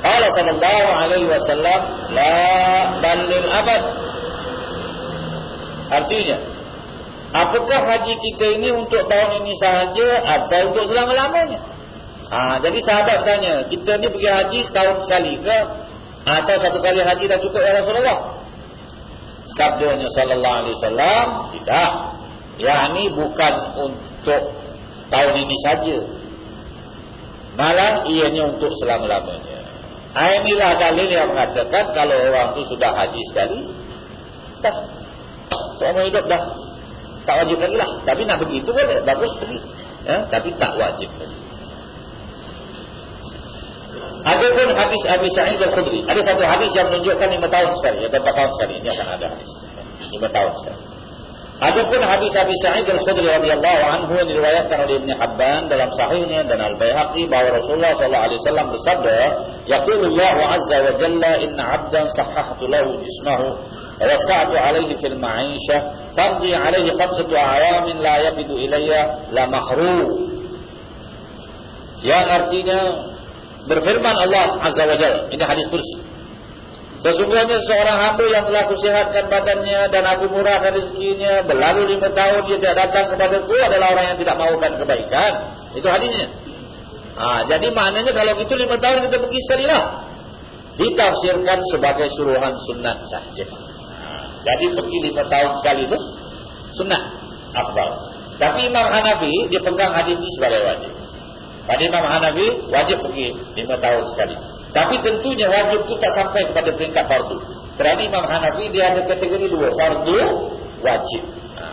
Allah sallallahu alaihi wasallam la balil abad. Artinya, apakah haji kita ini untuk tahun ini sahaja atau untuk selama-lamanya? Ha, jadi sahabat tanya, kita ni pergi haji setahun sekali ke ha, atau satu kali haji dah cukup ya Rasulullah? Sabdanya sallallahu alaihi wasallam, tidak. Yani bukan untuk tahun ini saja. Malah ianya untuk selama-lamanya. Inilah dalil yang mengatakan kalau orang itu sudah haji sekali, dah. Seumur hidup dah. Tak wajib lagi lah. Tapi nak begitu boleh. Bagus pergi. Ya? Tapi tak wajib. Ada pun hadis Abi Sa'id al-Khudri. Ada satu hadis yang menunjukkan lima tahun sekali. Atau empat tahun sekali. Ini akan ada hadis. Lima tahun sekali. Ada pun hadis Abi Sa'id al-Khudri radhiyallahu anhu diriwayatkan oleh Ibn Habban dalam sahihnya dan Al-Bayhaqi bahawa Rasulullah sallallahu alaihi wasallam bersabda, "Yaqulu Allah 'azza wa jalla inna 'abdan sahhahtu lahu jismahu wa wasa'tu 'alaihi fil ma'isha, tamdi 'alaihi khamsatu a'yamin la yabidu ilayya la mahrum." Yang artinya berfirman Allah Azza wa Jalla. Ini hadis kursi. Sesungguhnya seorang hamba yang telah kusihatkan badannya dan aku murahkan rezekinya berlalu lima tahun dia tidak datang kepada ku adalah orang yang tidak mahukan kebaikan. Itu hadisnya. Ha, jadi maknanya kalau itu lima tahun kita pergi sekali lah. Ditafsirkan sebagai suruhan sunat sahaja. Ha, jadi pergi lima tahun sekali itu sunat. Akbar. Tapi Imam Hanafi dia pegang hadis ini sebagai wajib. Pada Imam Hanafi wajib pergi lima tahun sekali. Tapi tentunya wajib itu tak sampai kepada peringkat fardu. Kerana Imam Hanafi dia ada kategori dua. Fardu, wajib. Ha.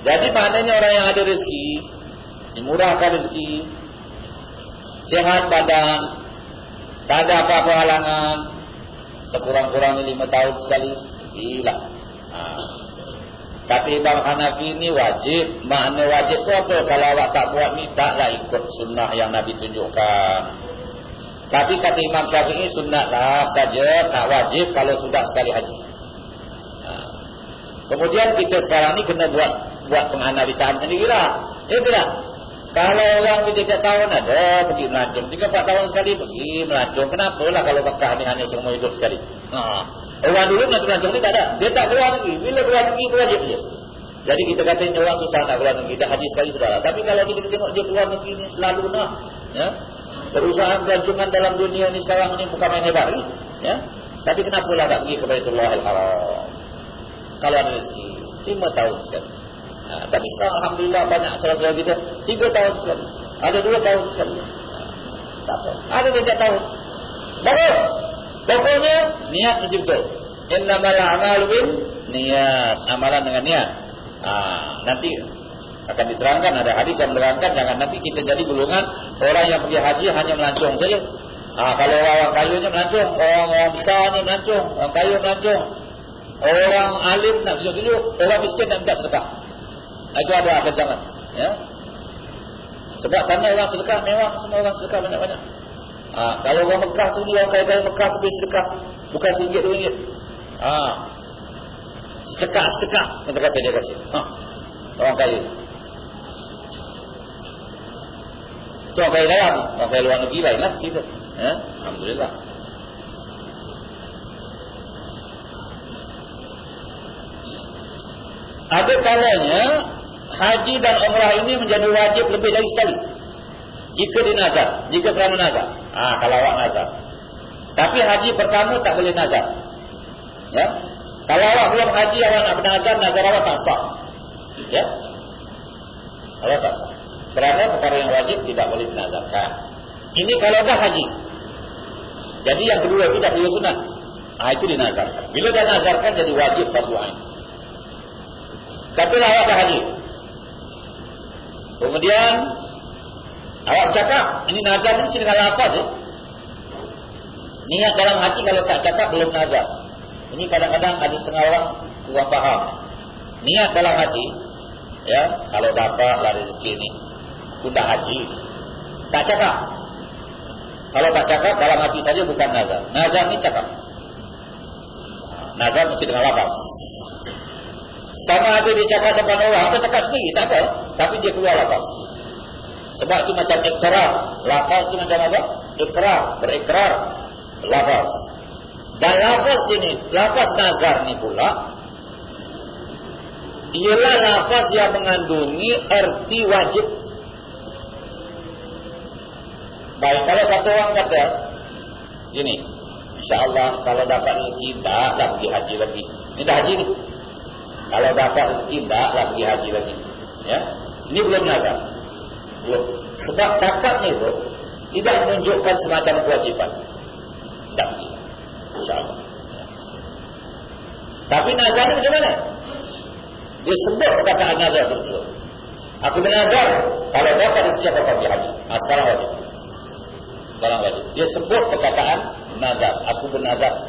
Jadi maknanya orang yang ada rezeki, dimurahkan rezeki, sehat badan, tak ada apa-apa halangan, sekurang-kurangnya lima tahun sekali, gila. Ha. Kata Imam Hanafi ini wajib. Makna wajib itu apa? Kalau awak tak buat ni, taklah ikut sunnah yang Nabi tunjukkan. Tapi kata Imam Syafi'i, sunnahlah saja, tak wajib kalau sudah sekali haji. Ha. Kemudian kita sekarang ni kena buat buat penganalisaan sendirilah. Ya tidak? Kalau orang tiga tahun ada pergi melancong. Tiga empat tahun sekali pergi melancong. Kenapa lah kalau Mekah ni hanya semua hidup sekali? Ha. Orang dulu nak melancong ni tak ada. Dia tak keluar negeri. Bila keluar negeri itu wajib dia. Jadi kita kata orang susah nak keluar negeri. Dah haji sekali sudah. Tapi kalau kita tengok dia keluar negeri ni selalu nak. Ya? Perusahaan pelancongan dalam dunia ni sekarang ni bukan main hebat. Ya? Tapi kenapa lah tak pergi ke Baitullah Al-Haram? Kalau ada rezeki. Lima tahun sekali. Ha, tapi sekarang Alhamdulillah banyak saudara-saudara kita. Tiga tahun sekali. Ada dua tahun sekali. Ha, tak apa. Ada tiga tahun. Bagus. Pokoknya niat betul. Innamal a'malu bin niat. Amalan dengan niat. Ha, nanti akan diterangkan ada hadis yang menerangkan jangan nanti kita jadi golongan orang yang pergi haji hanya melancong saja. Ha, kalau orang kayunya melancong, orang orang besarnya melancong, orang kaya melancong. Orang alim nak tunjuk-tunjuk, orang miskin nak minta sedekah. Itu ada kencangan. Ya. Sebab sana orang sedekah mewah, orang sedekah banyak-banyak. Ha, kalau orang Mekah sendiri, orang kaya-kaya Mekah tu beri sedekah. Bukan RM1, RM2. Ha. Sedekah-sedekah. Kata kata dia kasih. Ha. Orang kaya. Itu orang kaya dalam. Orang kaya luar negeri lain lah. Gitu. Ya. Alhamdulillah. Ada kalanya haji dan umrah ini menjadi wajib lebih dari sekali. Jika dinazar, jika kerana nazar. Ah, kalau awak nazar. Tapi haji pertama tak boleh nazar. Ya. Kalau awak belum haji awak nak bernazar, nazar awak tak sah. Ya. Awak tak sah. Kerana perkara yang wajib tidak boleh dinazarkan. Ini kalau dah haji. Jadi yang kedua dah boleh sunat. Ah itu dinazarkan. Bila dah nazarkan jadi wajib fardu ain. Tapi awak dah haji. Kemudian awak cakap, ini nazar ini dengan lafaz ya. Niat dalam hati kalau tak cakap belum nazar. Ini kadang-kadang ada setengah orang kurang faham. Niat dalam hati, ya, kalau dapatlah rezeki ini, sudah haji. Tak cakap. Kalau tak cakap dalam hati saja bukan nazar. Nazar ini cakap. Nazar mesti dengan lafaz. Sama ada dia cakap depan orang atau cakap sendiri, tak apa. Tapi dia keluar lafaz. Sebab itu macam ikrar. Lafaz itu macam apa? Ikrar. Berikrar. Lafaz. Dan lafaz ini, lafaz nazar ni pula, ialah lafaz yang mengandungi erti wajib. Baik, kalau satu orang kata, gini, insyaAllah kalau dapat rezeki, tak, tak pergi haji lagi. Ini dah haji ni. Kalau dapat rezeki, taklah pergi haji lagi. Ya, Ini belum nazar. Belum. Sebab cakapnya itu tidak menunjukkan semacam kewajipan. Tak. InsyaAllah. Tapi nazar ni macam mana? Dia sebut perkataan nazar itu. Aku bernazar kalau dapat rezeki aku pergi haji. Ha, sekarang wajib. Sekarang wajib. Dia sebut perkataan nazar. Aku bernazar.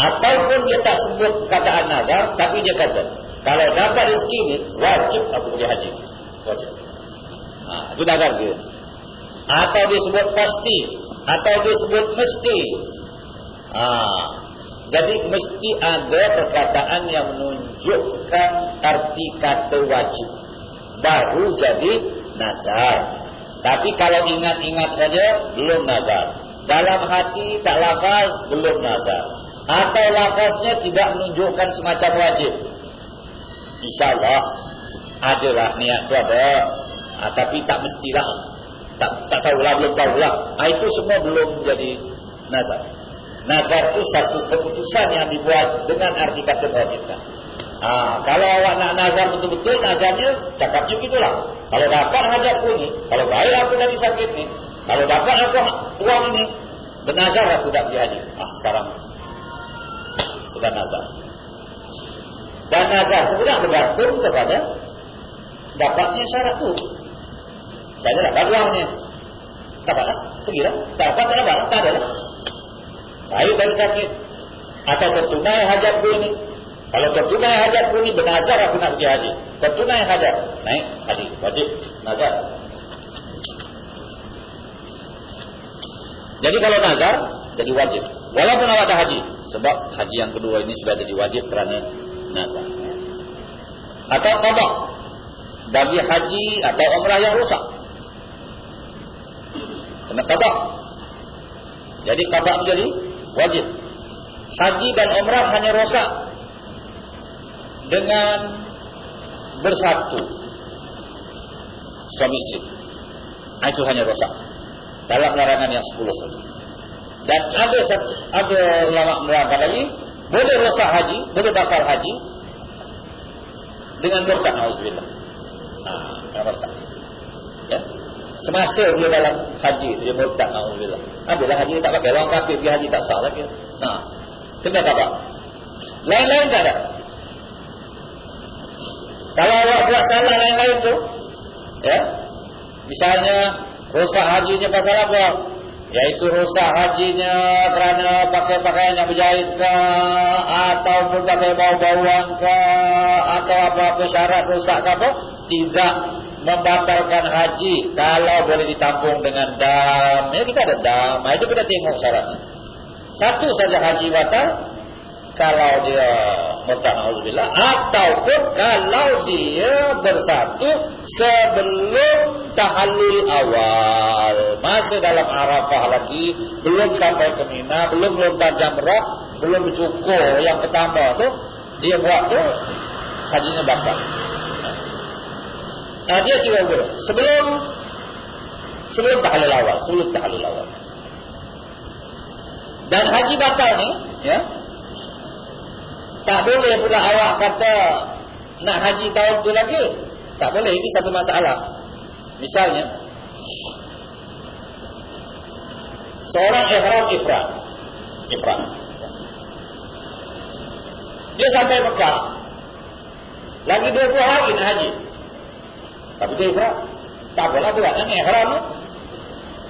Ataupun dia tak sebut perkataan nazar, tapi dia kata, kalau dapat rezeki ni, wajib aku pergi haji. Wajib. Ha, itu nazar dia. Atau dia sebut pasti. Atau dia sebut mesti. Ha, jadi mesti ada perkataan yang menunjukkan arti kata wajib baru jadi nazar. Tapi kalau ingat-ingat saja belum nazar. Dalam hati tak lafaz belum nazar. Atau lafaznya tidak menunjukkan semacam wajib. InsyaAllah adalah niat itu ada. Ha, tapi tak mestilah. Tak, tak tahulah, belum tahulah. Ha, itu semua belum jadi nazar. Nazar itu satu keputusan yang dibuat dengan arti kata wajibkan. Ha, kalau awak nak nazar betul-betul, nazarnya cakap juga itulah. Kalau dapat hajatku ni, kalau baik aku dari sakit ni, kalau dapat aku uang ini, bernazar aku tak pergi haji. Ah, sekarang sudah nazar. Dan nazar sebenarnya bergantung kepada dapatnya syarat tu. Saya dapat uangnya. Dapatlah, pergilah. Dapat tak dapat, tak ada lah. Baik dari sakit. Atau tertunai hajatku ini, kalau tertunai hajat pun ini bernazar aku nak pergi haji. Tertunai hajat. Naik haji. Wajib. Nazar. Jadi kalau nazar, jadi wajib. Walaupun awak dah haji. Sebab haji yang kedua ini sudah jadi wajib kerana nazar. Atau kodok. Bagi haji atau umrah yang rusak. Kena kodok. Jadi kodok menjadi wajib. Haji dan umrah hanya rusak dengan bersatu suami istri. Nah, itu hanya dosa. Dalam larangan yang sepuluh. Dan ada ada ulama menerangkan lagi, boleh rosak haji, boleh batal haji dengan murtad auzubillah. Ah, murtad. Ya. Semasa dia dalam haji, dia murtad auzubillah. Adalah haji tak pakai orang kafir pergi haji tak sah lagi. Nah, kena tak? Lain-lain tak ada. Kalau awak salah lain-lain tu, ya, misalnya rosak hajinya pasal apa? Yaitu rosak hajinya kerana pakai pakaian yang berjahit ke, ataupun pakai bau-bauan ke, atau apa-apa syarat rosak ke apa? Tidak membatalkan haji kalau boleh ditampung dengan dam. Ya kita ada dam, itu kita tengok syaratnya. Satu saja haji batal, kalau dia nauzubillah ataupun kalau dia bersatu sebelum tahallul awal. Masih dalam arafah lagi belum sampai ke Mina belum lompat jamrah belum cukup yang pertama tu dia buat tu hajinya batal nah, dia kira boleh sebelum sebelum tahallul awal sebelum tahallul awal. Dan haji batal ni ya tak boleh pula awak kata nak haji tahun tu lagi. Tak boleh. Ini satu masalah. Misalnya. Seorang ihram ifrat. Ifrat. Dia sampai Mekah. Lagi 20 hari nak haji. Tapi dia ifrat. Tak apalah buat. Ini ihram.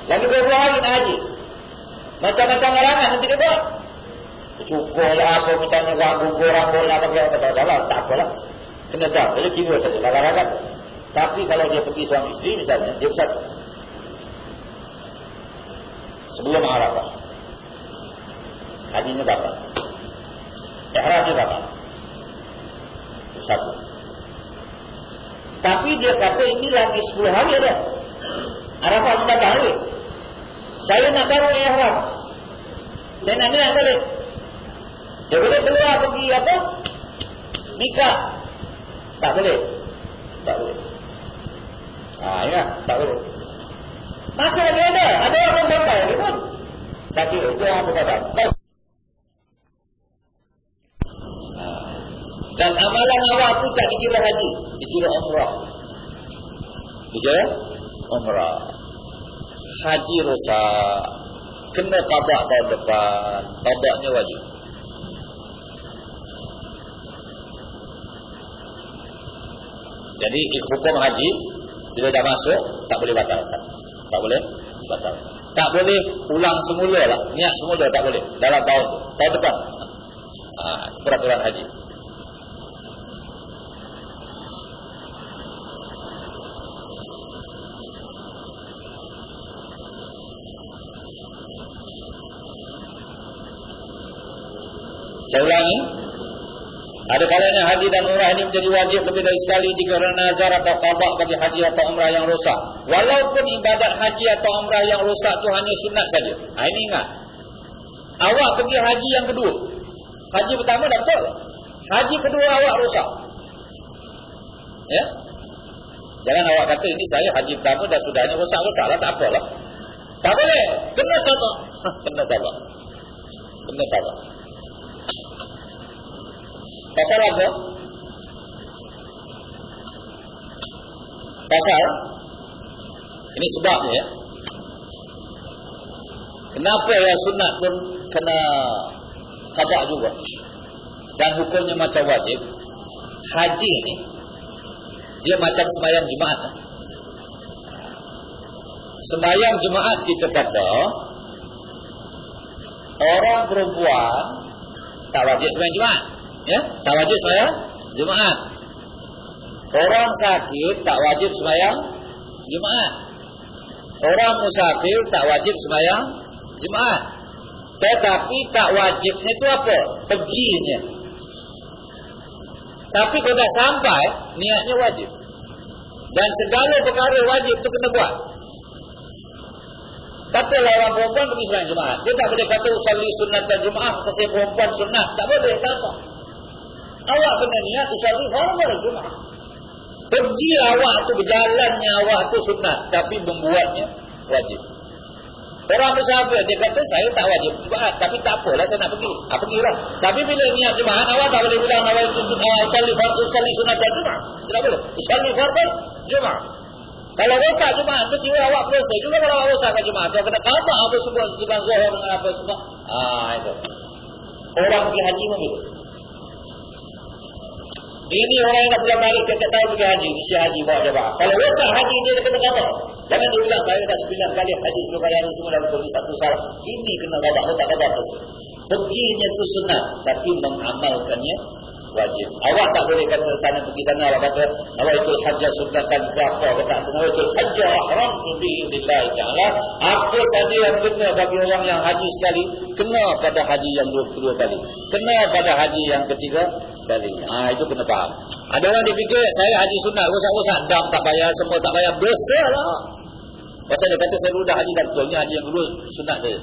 Lagi 20 hari nak haji. Macam-macam larangan nanti dia buat cukur lah apa misalnya orang gugur rambut lah bagi apa tak salah tak apalah kena tahu dia kira saja larangan tapi kalau dia pergi suami isteri misalnya dia besar. Sebelum Arafah. Hajinya batal ihramnya batal satu. Tapi dia kata ini lagi 10 hari ada. Arafah sudah tahu saya nak taruh ihram saya nak niat balik dia boleh keluar pergi apa? Nikah. Tak boleh. Tak boleh. Ha, ya, tak boleh. Masa lagi ada. Ada orang batal dia pun. Kira. Itu yang aku kata. Dan amalan awak tu tak dikira haji. Dikira umrah. Betul? Umrah. Haji rosak. Kena qada tahun depan. Qadanya wajib. Jadi hukum haji bila dah masuk tak boleh batalkan. Tak boleh batal. Tak boleh ulang semula lah. Niat semula tak boleh. Dalam tahun tu. Tahun depan. Ha, peraturan haji. Saya ulangi. Ada kalanya haji dan umrah ini menjadi wajib lebih dari sekali jika orang nazar atau qada bagi haji atau umrah yang rosak. Walaupun ibadat haji atau umrah yang rosak itu hanya sunat saja. Ha, ini ingat. Awak pergi haji yang kedua. Haji pertama dah betul. Haji kedua awak rosak. Ya? Jangan awak kata ini saya haji pertama dah sudahnya rosak-rosak lah. Tak apalah. Tak boleh. Kena qada. [LAUGHS] Kena qada. Kena qada. Pasal apa? Pasal ini sebabnya ya. Kenapa yang sunat pun kena qada juga? Dan hukumnya macam wajib. Haji ni dia macam sembahyang Jumaat. Sembahyang Jumaat kita kata orang perempuan tak wajib sembahyang Jumaat. Ya, tak wajib sembahyang Jumaat. Orang sakit tak wajib sembahyang Jumaat. Orang musafir tak wajib sembahyang Jumaat. Tetapi tak wajibnya itu apa? Perginya. Tapi kalau dah sampai, niatnya wajib. Dan segala perkara wajib itu kena buat. Katalah orang perempuan pergi sembahyang Jumaat. Dia tak boleh kata usalli sunat dan Jumaat. Sesiap perempuan sunat. Tak boleh. Tak apa. Awak kena niat usalli fardu Jumaat. Pergi awak tu berjalannya awak tu sunat. Tapi membuatnya wajib. Orang bersabda, dia kata saya tak wajib Jumaat. Tapi tak apalah saya nak pergi. Ha, pergilah. Tapi bila niat Jumaat, awak tak boleh bilang awak itu usalli fardu usalli sunat dan Jumaat. Tidak boleh. Usalli fardu Jumaat. Kalau rosak Jumaat, tu kira awak selesai juga kalau awak rosakkan Jumaat. Dia kata, apa apa semua Jumaat Zohor dengan apa semua. Ah itu. Orang pergi haji begitu. Ini orang tak boleh balik setiap tahun pergi haji. Mesti haji bawa jabah. Kalau rosak haji dia kena kata. Jangan dia bilang saya dah sembilan kali haji dua kali hari semua dan pergi satu salah. Ini kena kata. Kalau tak kata apa Perginya itu sunat. Tapi mengamalkannya wajib. Awak tak boleh kata sana pergi sana. Awak kata awak itu hajjah sunatan ke apa. Kata awak itu hajjah ahram subihi billahi ta'ala. Apa saja yang kena bagi orang yang haji sekali. Kena pada haji yang dua, kali. Kena pada haji yang ketiga kali. Ah ha, itu kena faham. Ada orang dia fikir saya haji sunat rosak-rosak dam tak bayar semua tak bayar bersalah. Pasal dia kata saya sudah haji dan betulnya haji yang kedua sunat saya.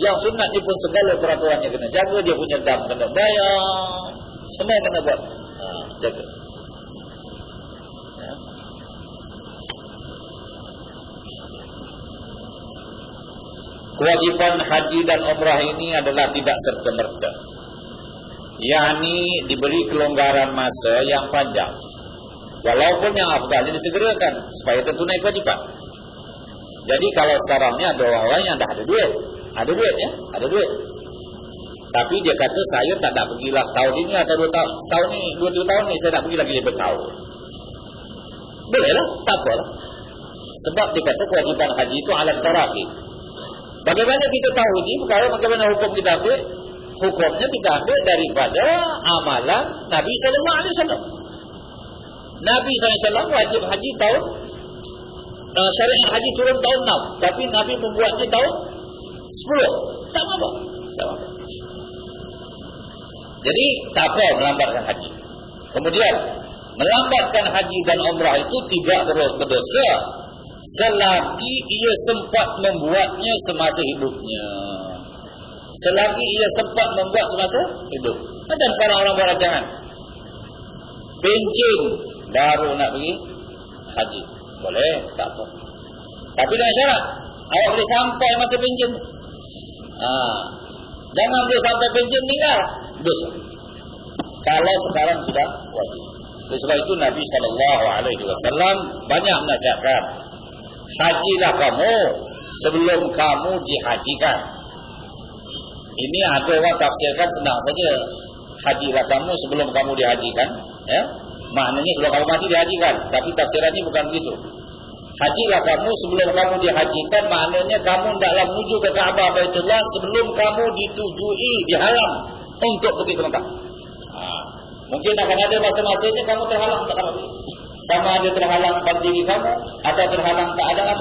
Yang sunat ni pun segala peraturannya kena jaga dia punya dam kena bayar. Semua kena buat. Ha, jaga. Kewajipan haji dan umrah ini adalah tidak serta-merta yakni diberi kelonggaran masa yang panjang. Walaupun yang afdalnya disegerakan supaya tertunai kewajipan. Jadi kalau sekarang ni ada orang lain yang dah ada duit, ada duit ya, ada duit. Tapi dia kata saya tak nak pergi lah tahun ini atau dua tahun, tahun ni, dua tiga tahun ni saya tak pergi lagi lebih tahun. Boleh lah, tak apa lah. Sebab dia kata kewajipan haji itu alat terakhir. Bagaimana kita tahu ini? Bagaimana hukum kita ambil? Hukumnya kita ambil daripada amalan Nabi sallallahu alaihi wasallam. Nabi sallallahu alaihi wasallam wajib haji tahun uh, syariat haji turun tahun 6, tapi Nabi membuatnya tahun 10. Tak apa. Tak apa. Jadi tak apa melambatkan haji. Kemudian melambatkan haji dan umrah itu tidak berdosa selagi ia sempat membuatnya semasa hidupnya selagi ia sempat membuat semasa hidup. Macam sekarang orang buat rancangan. Bencin baru nak pergi haji. Boleh, tak apa. Tapi dengan syarat, awak boleh sampai masa bencin. Ha. Jangan boleh sampai bencin tinggal. Dosa. Kalau sekarang sudah wajib. Oleh sebab itu Nabi SAW banyak menasihatkan. Hajilah kamu sebelum kamu dihajikan. Ini ada orang tafsirkan senang saja. Hajilah kamu sebelum kamu dihajikan. Ya? Maknanya sebelum kamu masih dihajikan. Tapi tafsirannya bukan begitu. Hajilah kamu sebelum kamu dihajikan. Maknanya kamu tidaklah menuju ke Kaabah Baitullah sebelum kamu ditujui, dihalang untuk pergi ke Mekah. Ha. Mungkin akan ada masa-masanya kamu terhalang tak dapat Sama ada terhalang pada diri kamu atau terhalang keadaan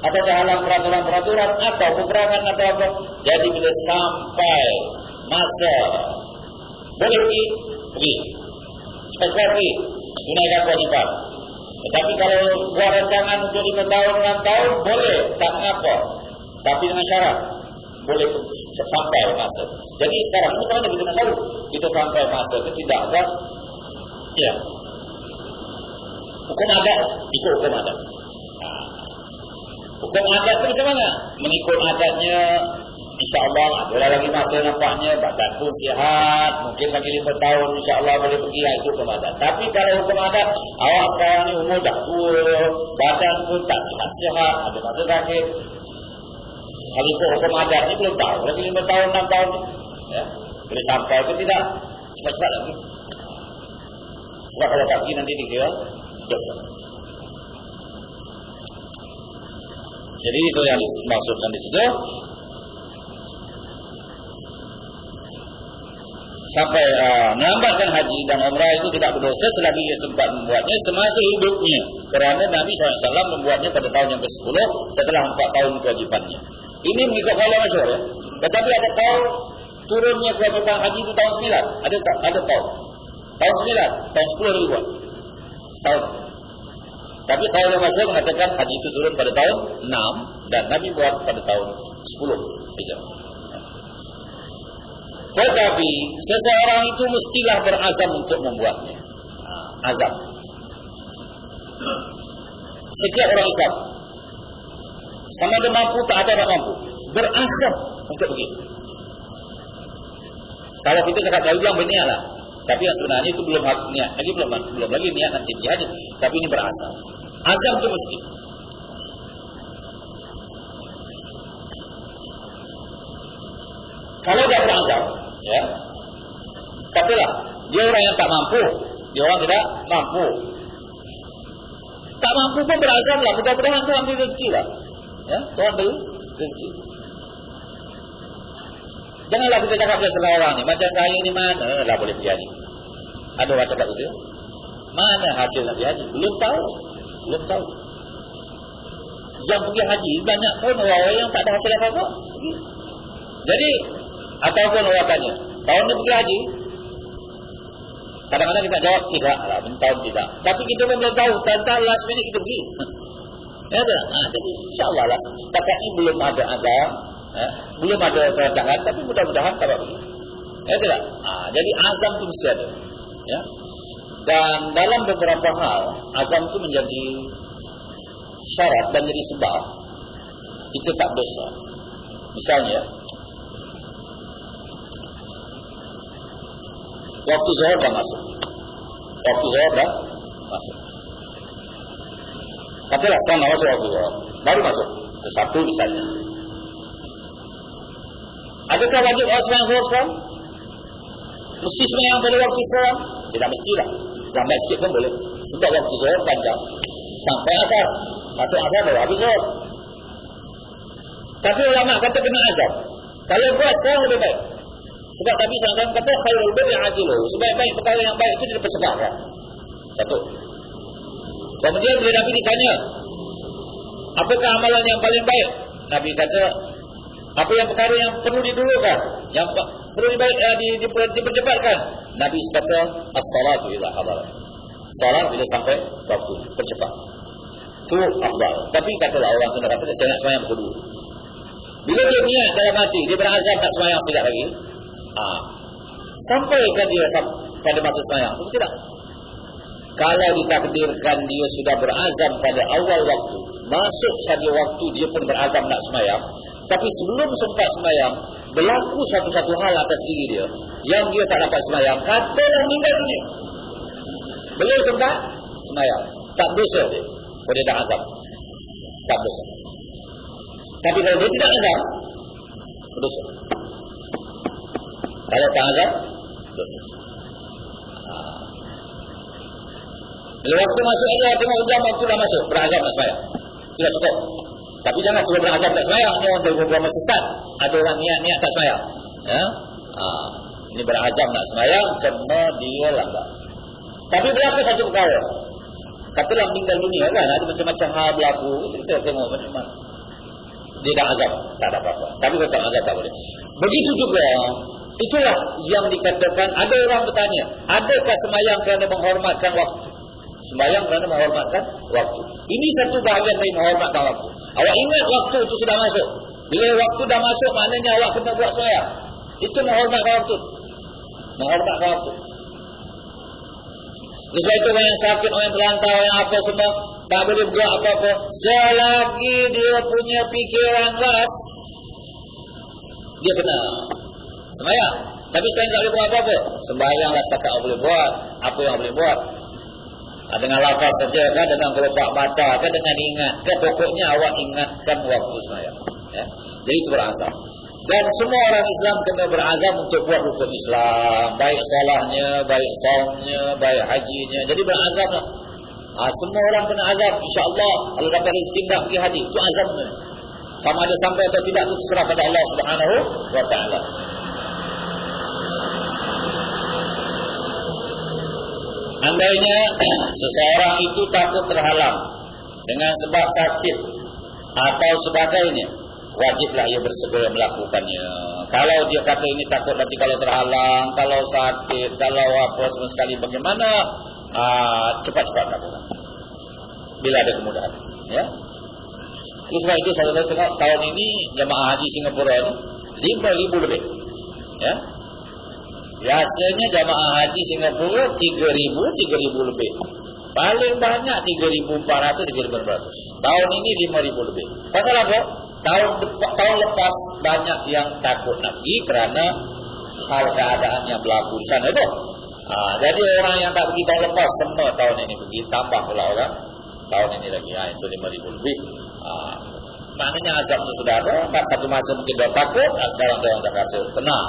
atau terhalang peraturan-peraturan atau peperangan atau apa. Jadi bila sampai masa boleh pergi, pergi. Cepat-cepat pergi. Tunaikan kewajipan. Tetapi kalau buat rancangan untuk 5 tahun, 6 tahun, boleh. Tak mengapa. Tapi dengan syarat. Boleh sampai masa. Jadi sekarang ini mana kita tahu? Kita sampai masa itu tidak ada. Ya. Hukum adat. Ikut hukum adat. Hukum adat itu macam mana? Mengikut adatnya InsyaAllah ada lagi masa nampaknya badan pun sihat mungkin lagi lima tahun insyaAllah boleh pergi lah itu hukum adat. Tapi kalau hukum adat awak sekarang ni umur dah tua badan pun tak sihat-sihat ada masa sakit kalau ikut hukum adat ni belum tahu. Lagi lima tahun enam tahun ya? boleh sampai ke tidak cepat-cepat lagi. Sebab kalau sakit nanti dikira dosa jadi itu yang dimaksudkan di situ. Sampai uh, melambatkan haji dan umrah itu tidak berdosa selagi ia sempat membuatnya semasa hidupnya. Kerana Nabi SAW membuatnya pada tahun yang ke-10 setelah 4 tahun kewajipannya. Ini mengikut kala masyur ya. Tetapi ada tahun turunnya kewajipan haji itu tahun 9 ada tak? ada tahun tahun 9 tahun 10 Nabi buat tahun tapi tahun yang masyur mengatakan haji itu turun pada tahun 6 dan Nabi buat pada tahun 10 hijrah tetapi seseorang itu mestilah berazam untuk membuatnya. Azam. Setiap orang Islam sama ada mampu tak ada tak mampu berazam untuk pergi. Kalau kita cakap tahu yang berniatlah. Tapi yang sebenarnya itu belum niat. Lagi belum belum lagi niat nanti haji. Tapi ini berazam. Azam itu mesti. Kalau dia berazam, ya, katalah dia orang yang tak mampu, dia orang tidak mampu. Tak mampu pun berazam lah, mudah-mudahan tu ambil rezeki lah. Ya, Tuhan beri rezeki. Janganlah kita cakap setengah orang ni. Macam saya ni mana lah boleh haji. Ada orang cakap begitu. Mana hasil pergi haji? Belum tahu. Belum tahu. Yang pergi haji banyak pun orang-orang yang tak ada hasil apa-apa. Jadi Ataupun orang tanya, tahun ni pergi haji? Kadang-kadang kita jawab tidak lah, tahun tidak. Tapi kita pun belum tahu, tentang last minute kita pergi. Ya tak? Ha, jadi insyaAllah lah. Tapi ini belum ada azam. Ya, belum ada perancangan, tapi mudah-mudahan tak pergi. Ya tak? Ha, jadi azam tu mesti ada. Ya. Dan dalam beberapa hal, azam tu menjadi syarat dan jadi sebab itu tak besar. Misalnya, Waktu zuhur dah masuk. Waktu zuhur dah masuk. Katalah sama waktu zuhur. Baru masuk. Satu misalnya. Adakah wajib orang sekarang? Mesti semayang pada waktu sekarang? Tidak mestilah. Ramai sikit pun boleh. Sebab waktu zuhur panjang. Sampai asar. Masuk asar baru habis zuhur. Tapi ulama kata kena azab. Kalau buat sekarang lebih baik. Sebab Nabi SAW kata khairul birri ajilu. Sebaik-baik perkara yang baik itu dipercepatkan. Satu. Kemudian bila Nabi ditanya, apakah amalan yang paling baik? Nabi kata, apa yang perkara yang perlu didulukan? Yang perlu eh, di, di, di, dipercepatkan? Nabi kata, as-salatu ila hadar. Salat bila sampai waktu, percepat. Itu afdal. Tapi katalah orang kena kata, saya nak semayang kedua. Bila dia niat dalam hati, dia berazam tak semayang sekejap lagi, Ha. Sampaikan dia pada masa semayang. Tidak? Kalau ditakdirkan dia sudah berazam pada awal waktu. Masuk saja waktu dia pun berazam nak semayang. Tapi sebelum sempat semayang. Berlaku satu-satu hal atas diri dia. Yang dia tak dapat semayang. Katalah meninggal dunia. Belum tempat semayang. Tak dosa dia. Kalau dia dah azam. Tak dosa. Tapi kalau dia tidak azam, dosa. Kalau tak azam, dosa. Ha. Bila waktu masuk aja, tengok jam waktu dah masuk. Berazam nak semayang. Cukup. Tapi jangan kalau berazam tak semayang. Ini orang terbuka sesat. Ada orang niat-niat tak semayang. Ya? Ha. Ini berazam nak semayang. Semua dia lambat. Tapi berapa satu perkara? Katalah meninggal dunia kan. Ada macam-macam hal berlaku. Kita tengok macam mana. Dia dah azab. Tak ada apa-apa. Tapi kalau tak azab tak boleh. Begitu juga. Itulah yang dikatakan. Ada orang bertanya. Adakah semayang kerana menghormatkan waktu? Semayang kerana menghormatkan waktu. Ini satu bahagian dari menghormatkan waktu. Awak ingat waktu itu sudah masuk. Bila waktu dah masuk maknanya awak kena buat semayang. Itu menghormatkan waktu. Menghormatkan waktu. Sebab itu orang yang sakit, orang yang terlantar, orang yang apa semua. Tak boleh buat apa-apa. Selagi dia punya fikiran waras. Dia benar. Semayang. Tapi sekarang tak boleh buat apa-apa. Sembayanglah setakat boleh buat. Apa yang boleh buat. Ha, dengan lafaz saja kan. Dengan kelopak mata kan. Dengan ingat. Kan pokoknya awak ingatkan waktu semayang. Ya? Jadi itu berasal. Dan semua orang Islam kena berazam untuk buat rukun Islam. Baik salahnya, baik saumnya, baik hajinya. Jadi berazamlah. Ha, semua orang kena azam. InsyaAllah kalau dapat tak pergi haji. Itu azamnya. Sama ada sampai atau tidak itu terserah pada Allah Subhanahu wa taala. Andainya seseorang itu takut terhalang dengan sebab sakit atau sebagainya, wajiblah ia bersegera melakukannya. Kalau dia kata ini takut nanti kalau terhalang, kalau sakit, kalau apa sama sekali bagaimana, ah, cepat-cepat melakukan. Bila ada kemudahan. Ya. Sebab itu saya tengok tahun ini jemaah haji Singapura ini 5,000 lebih. Ya. Biasanya jemaah haji Singapura 3,000, 3,000 lebih. Paling banyak 3,400, 3,500. Tahun ini 5,000 lebih. Pasal apa? tahun tahun lepas banyak yang takut pergi kerana hal keadaan yang berlaku sana itu. Ha, jadi orang yang tak pergi tahun lepas semua tahun ini pergi tambah pula orang tahun ini lagi ha, itu lima ribu lebih. Ha, maknanya azab sudah ada. Tak satu masa mungkin dia takut, sekarang dia dah rasa tenang.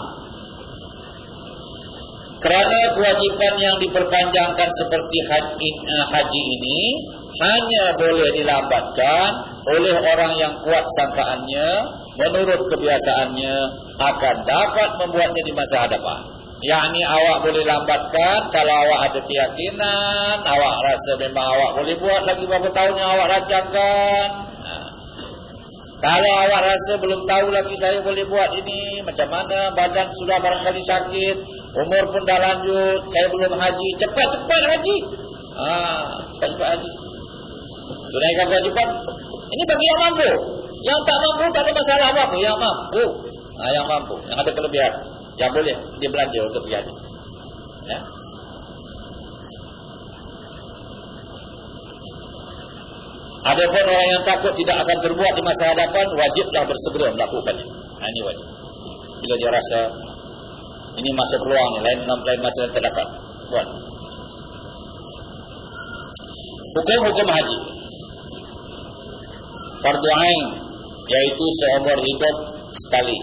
Kerana kewajipan yang diperpanjangkan seperti haji, eh, haji ini hanya boleh dilambatkan oleh orang yang kuat sangkaannya menurut kebiasaannya akan dapat membuatnya di masa hadapan. Yang awak boleh lambatkan kalau awak ada keyakinan, awak rasa memang awak boleh buat lagi beberapa tahun yang awak rancangkan. Ha. Kalau awak rasa belum tahu lagi saya boleh buat ini, macam mana badan sudah barangkali sakit, umur pun dah lanjut, saya belum haji, cepat-cepat haji. Ah, cepat-cepat haji. Tunaikan kewajipan. Ini bagi yang mampu. Yang tak mampu tak ada masalah apa-apa. Yang mampu. Nah, yang mampu. Yang ada kelebihan. Yang boleh dia belanja untuk pergi haji. Ya. Ada pun orang yang takut tidak akan terbuat di masa hadapan, wajiblah bersegera melakukannya. Nah, ini wajib. Bila dia rasa ini masa peluang lain lain masa yang terdapat. Buat. Hukum-hukum haji fardu ain yaitu seumur hidup sekali.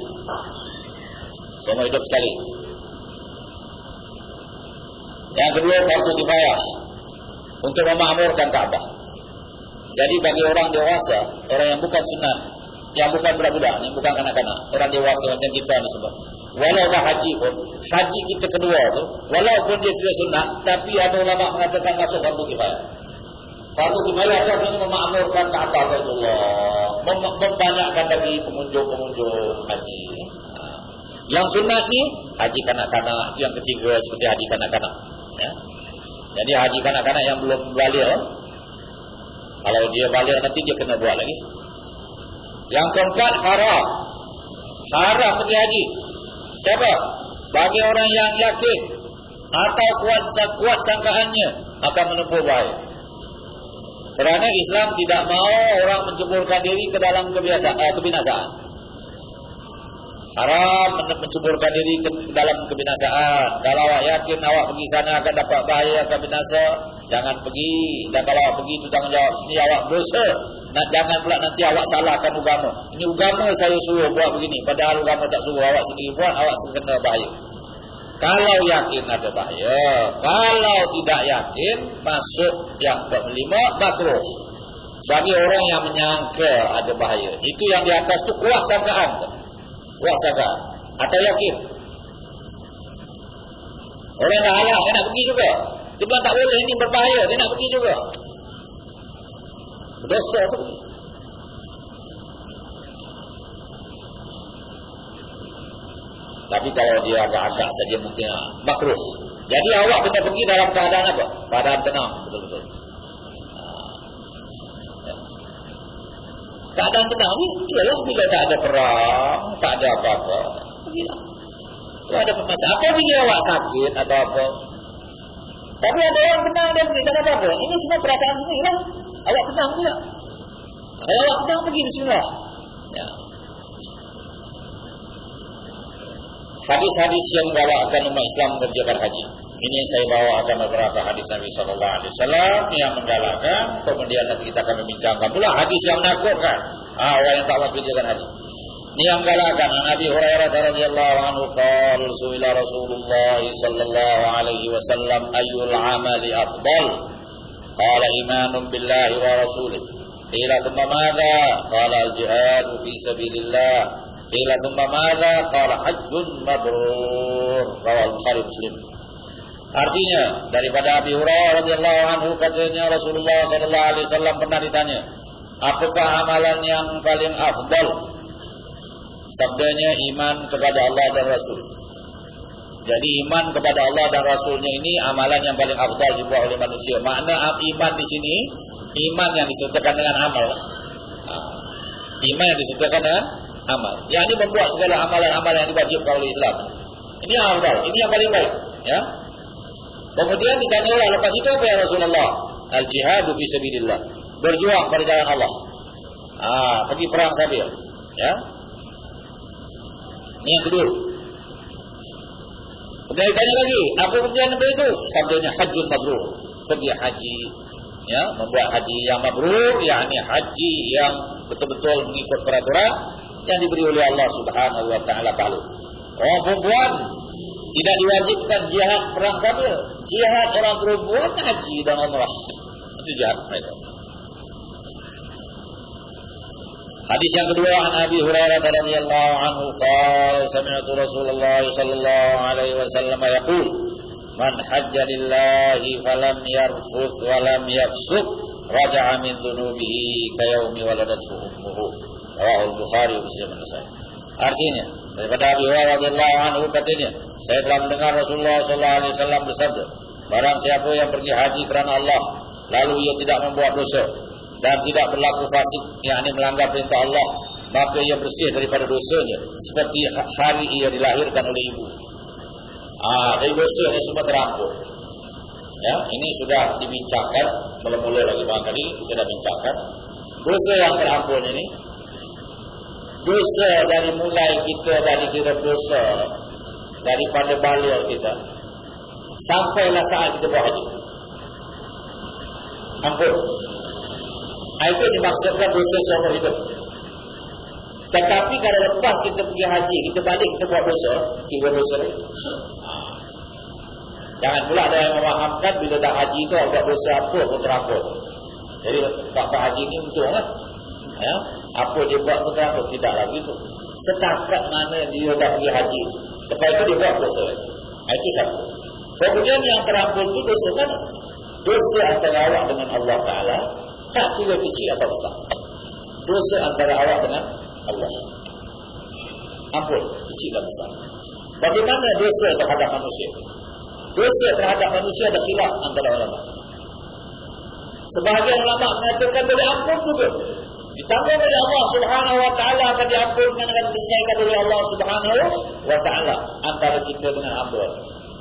Seumur hidup sekali. Yang kedua fardu kifayah untuk memakmurkan Ka'bah. Jadi bagi orang dewasa, orang yang bukan sunat, yang bukan budak-budak, yang bukan kanak-kanak, orang dewasa macam kita ni sebab. Walau dah haji pun, haji kita kedua tu, walaupun dia tidak sunat, tapi ada ulama mengatakan masuk fardu kifayah. Fardu kifayah itu artinya memakmurkan Ka'bah Allah. Mem membanyakkan lagi pengunjung-pengunjung haji. Ha. Yang sunat ni haji kanak-kanak, yang ketiga seperti haji kanak-kanak. Ya. Jadi haji kanak-kanak yang belum balik, kalau dia balik nanti dia kena buat lagi. Yang keempat haram. Haram pergi haji. Siapa? Bagi orang yang yakin atau kuat kuat sangkaannya akan menempuh bahaya. Kerana Islam tidak mau orang menjeburkan diri ke dalam kebiasaan, eh, kebinasaan. Haram menceburkan diri ke dalam kebinasaan. Kalau awak yakin awak pergi sana akan dapat bahaya akan binasa, jangan pergi. Dan kalau awak pergi itu tanggungjawab sini awak dosa. Nak jangan pula nanti awak salahkan agama. Ini agama saya suruh buat begini. Padahal agama tak suruh awak sendiri buat, awak kena bahaya. Kalau yakin ada bahaya, kalau tidak yakin masuk yang kelima makruh. Bagi orang yang menyangka ada bahaya. Itu yang di atas tu kuat sangkaan wasaba atau yakin orang dah halang dia nak pergi juga. Dia tak boleh ini berbahaya. Dia nak pergi juga. Dosa tu. Tapi kalau dia agak-agak saja mungkin ah, makruh jadi awak kena pergi dalam keadaan apa? keadaan tenang. Betul-betul keadaan tenang ialah bila tak ada perang, tak ada apa-apa. Kalau ada permasalahan, apa dia awak sakit atau apa? Tapi ada yang tenang dan tak ada apa-apa. Ini semua perasaan sendiri lah. Awak tenang juga. Kalau awak tenang, pergi semua. Ya. Hadis-hadis yang membawakan umat Islam mengerjakan haji. Ini saya bawa akan beberapa hadis Nabi Sallallahu Alaihi Wasallam yang menggalakkan. Kemudian nanti kita akan membincangkan pula hadis yang menakutkan. Ah, orang yang tak wakil juga hadis. Ini yang menggalakkan. Nabi Hurairah radhiyallahu anhu qala suila Rasulullah sallallahu alaihi wasallam ayyul amali afdal? Qala imanun billahi wa rasulih. Qila thumma madha? Qala al-jihad fi sabilillah. Qila thumma madha? Qala hajjun mabrur. Rawal Bukhari Muslim. Artinya daripada Abi Hurairah radhiyallahu anhu katanya Rasulullah sallallahu alaihi wasallam pernah ditanya, "Apakah amalan yang paling afdal?" Sabdanya iman kepada Allah dan Rasul. Jadi iman kepada Allah dan Rasulnya ini amalan yang paling afdal dibuat oleh manusia. Makna iman di sini iman yang disertakan dengan amal. Ha. Iman yang disertakan dengan amal. Yang ini membuat segala amalan-amalan yang diwajibkan oleh Islam. Ini yang afdal. Ini yang paling baik. Ya. Kemudian ditanya Allah lepas itu apa ya Rasulullah? Al jihadu fi sabilillah. Berjuang pada jalan Allah. Ah, pergi perang sabil. Ya. Ini yang kedua. Kemudian ditanya lagi, apa kemudian apa itu? Sabdanya hajjul mabrur. Pergi haji. Ya, membuat haji yang mabrur, yakni haji yang betul-betul mengikut peraturan yang diberi oleh Allah Subhanahu wa taala pahala. Orang perempuan tidak diwajibkan jihad perang saja. Jihad orang perempuan haji dan umrah. Itu jihad mereka. Hadis yang kedua an Abi Hurairah radhiyallahu anhu qala sami'tu Rasulullah sallallahu alaihi wasallam yaqul man hajja lillahi falam yarfuth wa lam yafsuq raja'a min dhunubihi ka yaumi waladathu ummuhu rawahu al-Bukhari wa Muslim Artinya daripada Abi Hurairah anhu katanya, saya telah mendengar Rasulullah sallallahu alaihi wasallam bersabda, barang siapa yang pergi haji kerana Allah, lalu ia tidak membuat dosa dan tidak berlaku fasik, yakni melanggar perintah Allah, maka ia bersih daripada dosanya seperti hari ia dilahirkan oleh ibu. Ah, dari dosa ini semua terampun. Ya, ini sudah dibincangkan mula-mula lagi bang kali kita dah bincangkan. Dosa yang terampun ini dosa dari mulai kita dari kira dosa daripada balik kita. Sampailah saat kita buat haji. Ampun. Itu dimaksudkan dosa seumur hidup. Tetapi kalau lepas kita pergi haji kita balik kita buat dosa kira dosa ni. Jangan pula ada yang memahamkan bila dah haji itu buat dosa apa pun terampun jadi tak haji ni untung lah ya, apa dia buat pun apa tidak lagi tu setakat mana dia dah pergi haji? Lepas itu dia buat dosa ha, itu satu. Kemudian yang terampil itu dosa mana? Dosa antara awak dengan Allah Ta'ala tak kira kecil atau besar. Dosa antara awak dengan Allah. Ampun kecil dan besar. Bagaimana dosa terhadap manusia? Dosa terhadap manusia ada khilaf antara ulama. Sebahagian ulama mengatakan boleh ampun juga Ditambah oleh Allah subhanahu wa ta'ala akan diampunkan akan diselesaikan oleh Allah subhanahu wa ta'ala antara kita dengan hamba.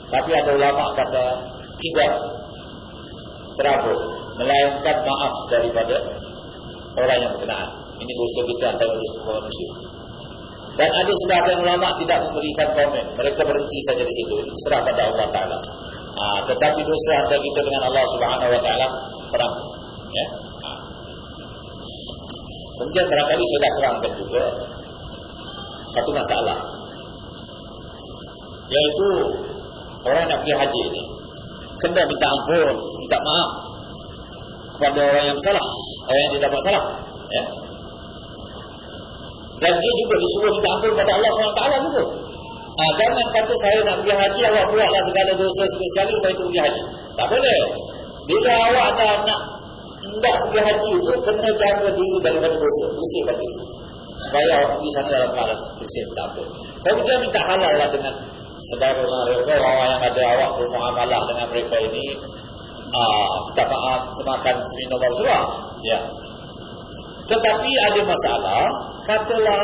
Tapi ada ulama kata tidak terabur. Melainkan maaf daripada orang yang berkenaan. Ini dosa kita antara dosa manusia. Dan ada sebahagian ulama tidak memberikan komen. Mereka berhenti saja di situ. Itu serah pada Allah Taala. Ha, tetapi dosa antara kita dengan Allah Subhanahu Wa Taala terang. Ya. Kemudian barangkali saya dah terangkan juga satu masalah. Yaitu orang nak pergi haji ini. Kena minta ampun, minta maaf kepada orang yang salah. Orang yang tidak bersalah. Ya. Dan dia juga disuruh minta ampun kepada Allah SWT juga. Ha, jangan kata saya nak pergi haji, awak buatlah segala dosa sekali supaya itu pergi haji. Tak boleh. Bila awak dah nak tidak pergi haji itu, kena jaga diri daripada dosa. Bersih bagi. Supaya awak pergi sana dalam keadaan bersih minta ampun. Kalau dia minta halal lah dengan saudara mereka, orang yang ada awak bermuamalah dengan mereka ini, ah, minta maaf, semakan seminum bersuah. Ya. Tetapi ada masalah, katalah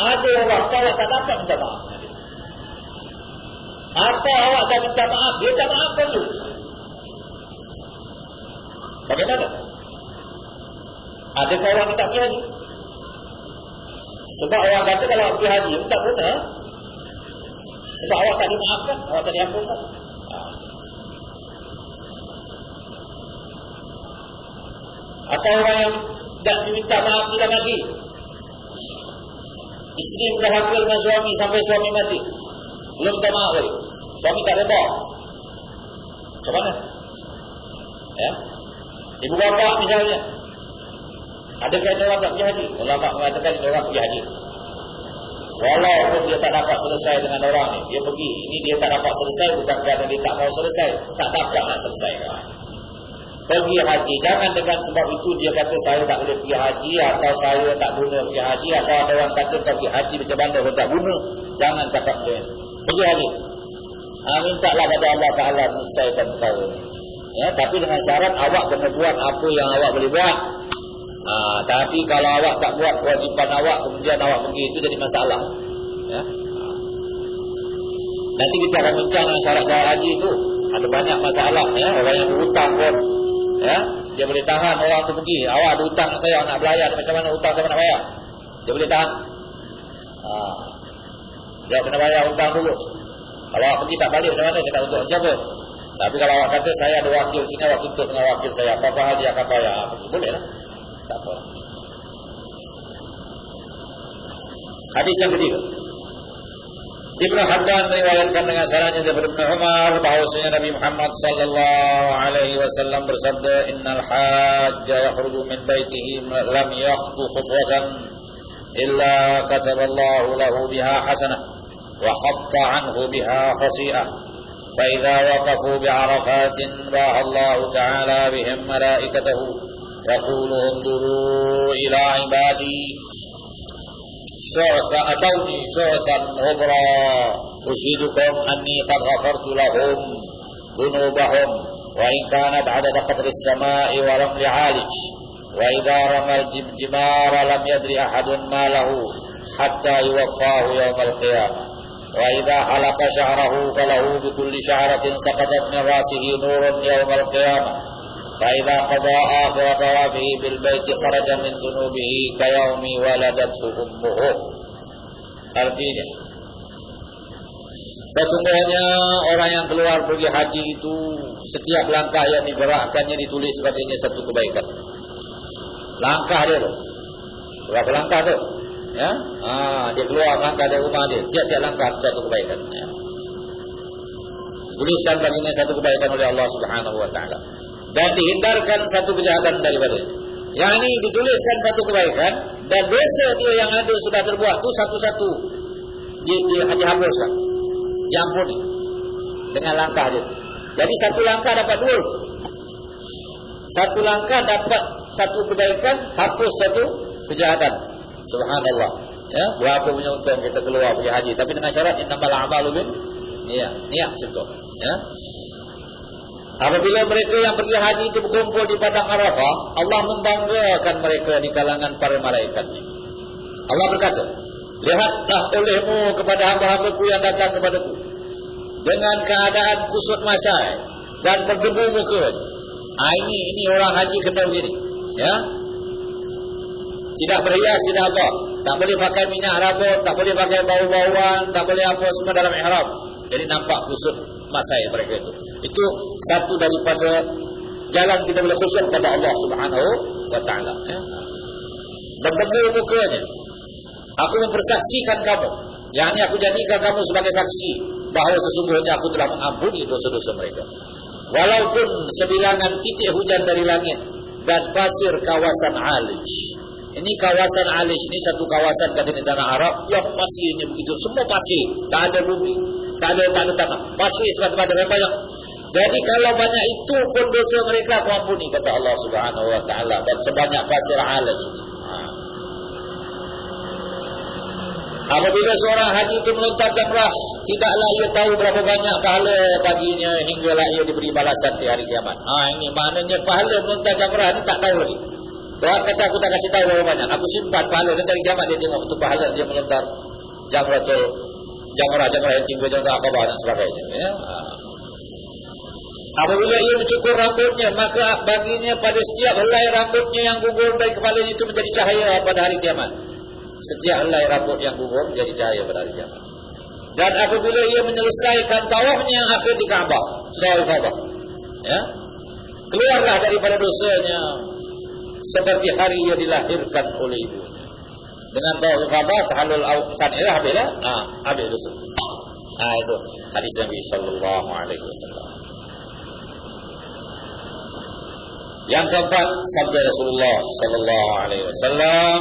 ada orang awak tak dapat minta maaf. Atau awak dah minta maaf, dia tak maaf dulu. Bagaimana? Ada orang minta pergi haji? Sebab orang kata kalau pergi haji, tak guna. Sebab awak tak dimaafkan, awak tak diampunkan. Atau orang yang tak diminta maaf sudah mati. Isteri sudah hampir dengan suami sampai suami mati. Belum minta maaf lagi. Suami tak reda. Macam mana? Ya? Ibu bapa misalnya. Ada orang tak pergi haji. Ulama mengatakan orang pergi haji. Walaupun dia tak dapat selesai dengan orang ni. Dia pergi. Ini dia tak dapat selesai. Bukan kerana dia tak mau selesai. Tak dapat nak selesai. Pergi haji. Jangan dengan sebab itu dia kata saya tak boleh pergi haji. Atau saya tak guna pergi haji. Atau ada orang kata tak pergi haji macam mana pun tak guna. Jangan cakap dia. Pergi haji. Ha, minta lah pada Allah Ta'ala niscaykan perkara Ya, tapi dengan syarat awak kena buat apa yang awak boleh buat. Ha, tapi kalau awak tak buat kewajipan awak, kemudian awak pergi itu jadi masalah. Ya. Nanti kita akan bincang dengan syarat-syarat haji itu. Ada banyak masalah. Ya. Orang yang berhutang pun. Ya. Dia boleh tahan orang itu pergi. Awak ada hutang saya nak belayar. Macam mana hutang saya nak bayar? Dia boleh tahan. Ha. Dia kena bayar hutang dulu. Kalau awak pergi tak balik macam mana? Saya tak untuk siapa? Tapi kalau awak kata saya ada wakil sini, awak tuntut dengan wakil saya. Apa-apa hal dia akan bayar. Boleh lah. Tak apa. Hadis yang ketiga. Ibn Haddan meriwayatkan dengan sanadnya daripada Ibn Umar bahawasanya Nabi Muhammad sallallahu alaihi wasallam bersabda innal hajj yakhruju min baitihi lam yakhfu khutwatan illa kataballahu lahu biha hasanah wa hatta anhu biha khasi'ah فإذا وقفوا بعرفات باه الله تعالى بهم ملائكته يقول انظروا إلى عبادي. شعث أتوني شعثا غبرا أشهدكم أني قد غفرت لهم ذنوبهم وإن كانت عدد قدر السماء ورمل عالج وإذا رمى الجمار لم يدري أحد ما له حتى يوفاه يوم القيامة. وإذا حلق شعره فله بكل شعرة سقطت من رأسه نور يوم القيامة فإذا قضى آخر طوافه بالبيت خرج من ذنوبه كيوم ولدته أمه Artinya Sesungguhnya orang yang keluar pergi haji itu Setiap langkah yang digerakkannya ditulis sebagai satu kebaikan Langkah dia tu Berapa langkah tu Ya? Ha, dia keluar langkah dari rumah dia. Tiap-tiap langkah satu kebaikan. Ya. Tuliskan baginya satu kebaikan oleh Allah Subhanahu wa taala. Dan dihindarkan satu kejahatan daripada yang ini dituliskan satu kebaikan dan dosa dia yang ada sudah terbuat tu satu-satu. Dihapuskan. Diampuni. Dengan langkah dia. Jadi satu langkah dapat dua. Satu langkah dapat satu kebaikan hapus satu kejahatan Subhanallah. Ya, berapa punya untung kita keluar pergi haji tapi dengan syarat innamal a'malu bin niat. Niat situ. Ya. Apabila mereka yang pergi haji itu berkumpul di padang Arafah, Allah membanggakan mereka di kalangan para malaikat. Allah berkata, "Lihatlah olehmu kepada hamba-hambaku yang datang kepadaku dengan keadaan kusut masai dan berdebu muka." Ah ini ini orang haji kena begini. Ya, tidak berhias, tidak apa. Tak boleh pakai minyak rambut, tak boleh pakai bau-bauan, tak boleh apa semua dalam ihram. Jadi nampak kusut masai mereka itu. Itu satu daripada jalan kita boleh khusyuk kepada Allah Subhanahu wa taala ya. Berdebu mukanya. Aku mempersaksikan kamu. Yang ini aku jadikan kamu sebagai saksi bahawa sesungguhnya aku telah mengampuni dosa-dosa mereka. Walaupun sebilangan titik hujan dari langit dan pasir kawasan Alij. Ini kawasan Alij ini satu kawasan kata di tanah Arab yang pasirnya begitu semua pasir, tak ada bumi, tak ada tak ada tanah. Pasir semata-mata banyak. Jadi kalau banyak itu pun dosa mereka aku ampuni kata Allah Subhanahu wa taala dan sebanyak pasir Alij ini. Apabila seorang haji itu melontar jamrah, tidaklah ia tahu berapa banyak pahala baginya hinggalah ia diberi balasan di hari kiamat. Ha, ini maknanya pahala melontar jamrah ini tak tahu lagi. Tuhan kata aku tak kasih tahu berapa banyak. Aku simpan pahala dan dari kiamat dia tengok betul pahala dia melontar jamrah tu. Jamrah-jamrah yang tinggal jamrah akabah dan sebagainya. Ya. Apabila ia mencukur rambutnya, maka baginya pada setiap helai rambutnya yang gugur dari kepalanya itu menjadi cahaya pada hari kiamat setiap helai rambut yang gugur jadi cahaya pada hari kiamat. Dan apabila ia menyelesaikan tawafnya yang akhir di Kaabah, sudah Kaabah. Ya. Keluarlah daripada dosanya seperti hari ia dilahirkan oleh ibu. Dengan tahu kata halul awkan ilah bila? Ah, habis lah. ha, itu. Ah ha, itu hadis Nabi Sallallahu Alaihi Wasallam. Yang keempat sabda Rasulullah Sallallahu Alaihi Wasallam.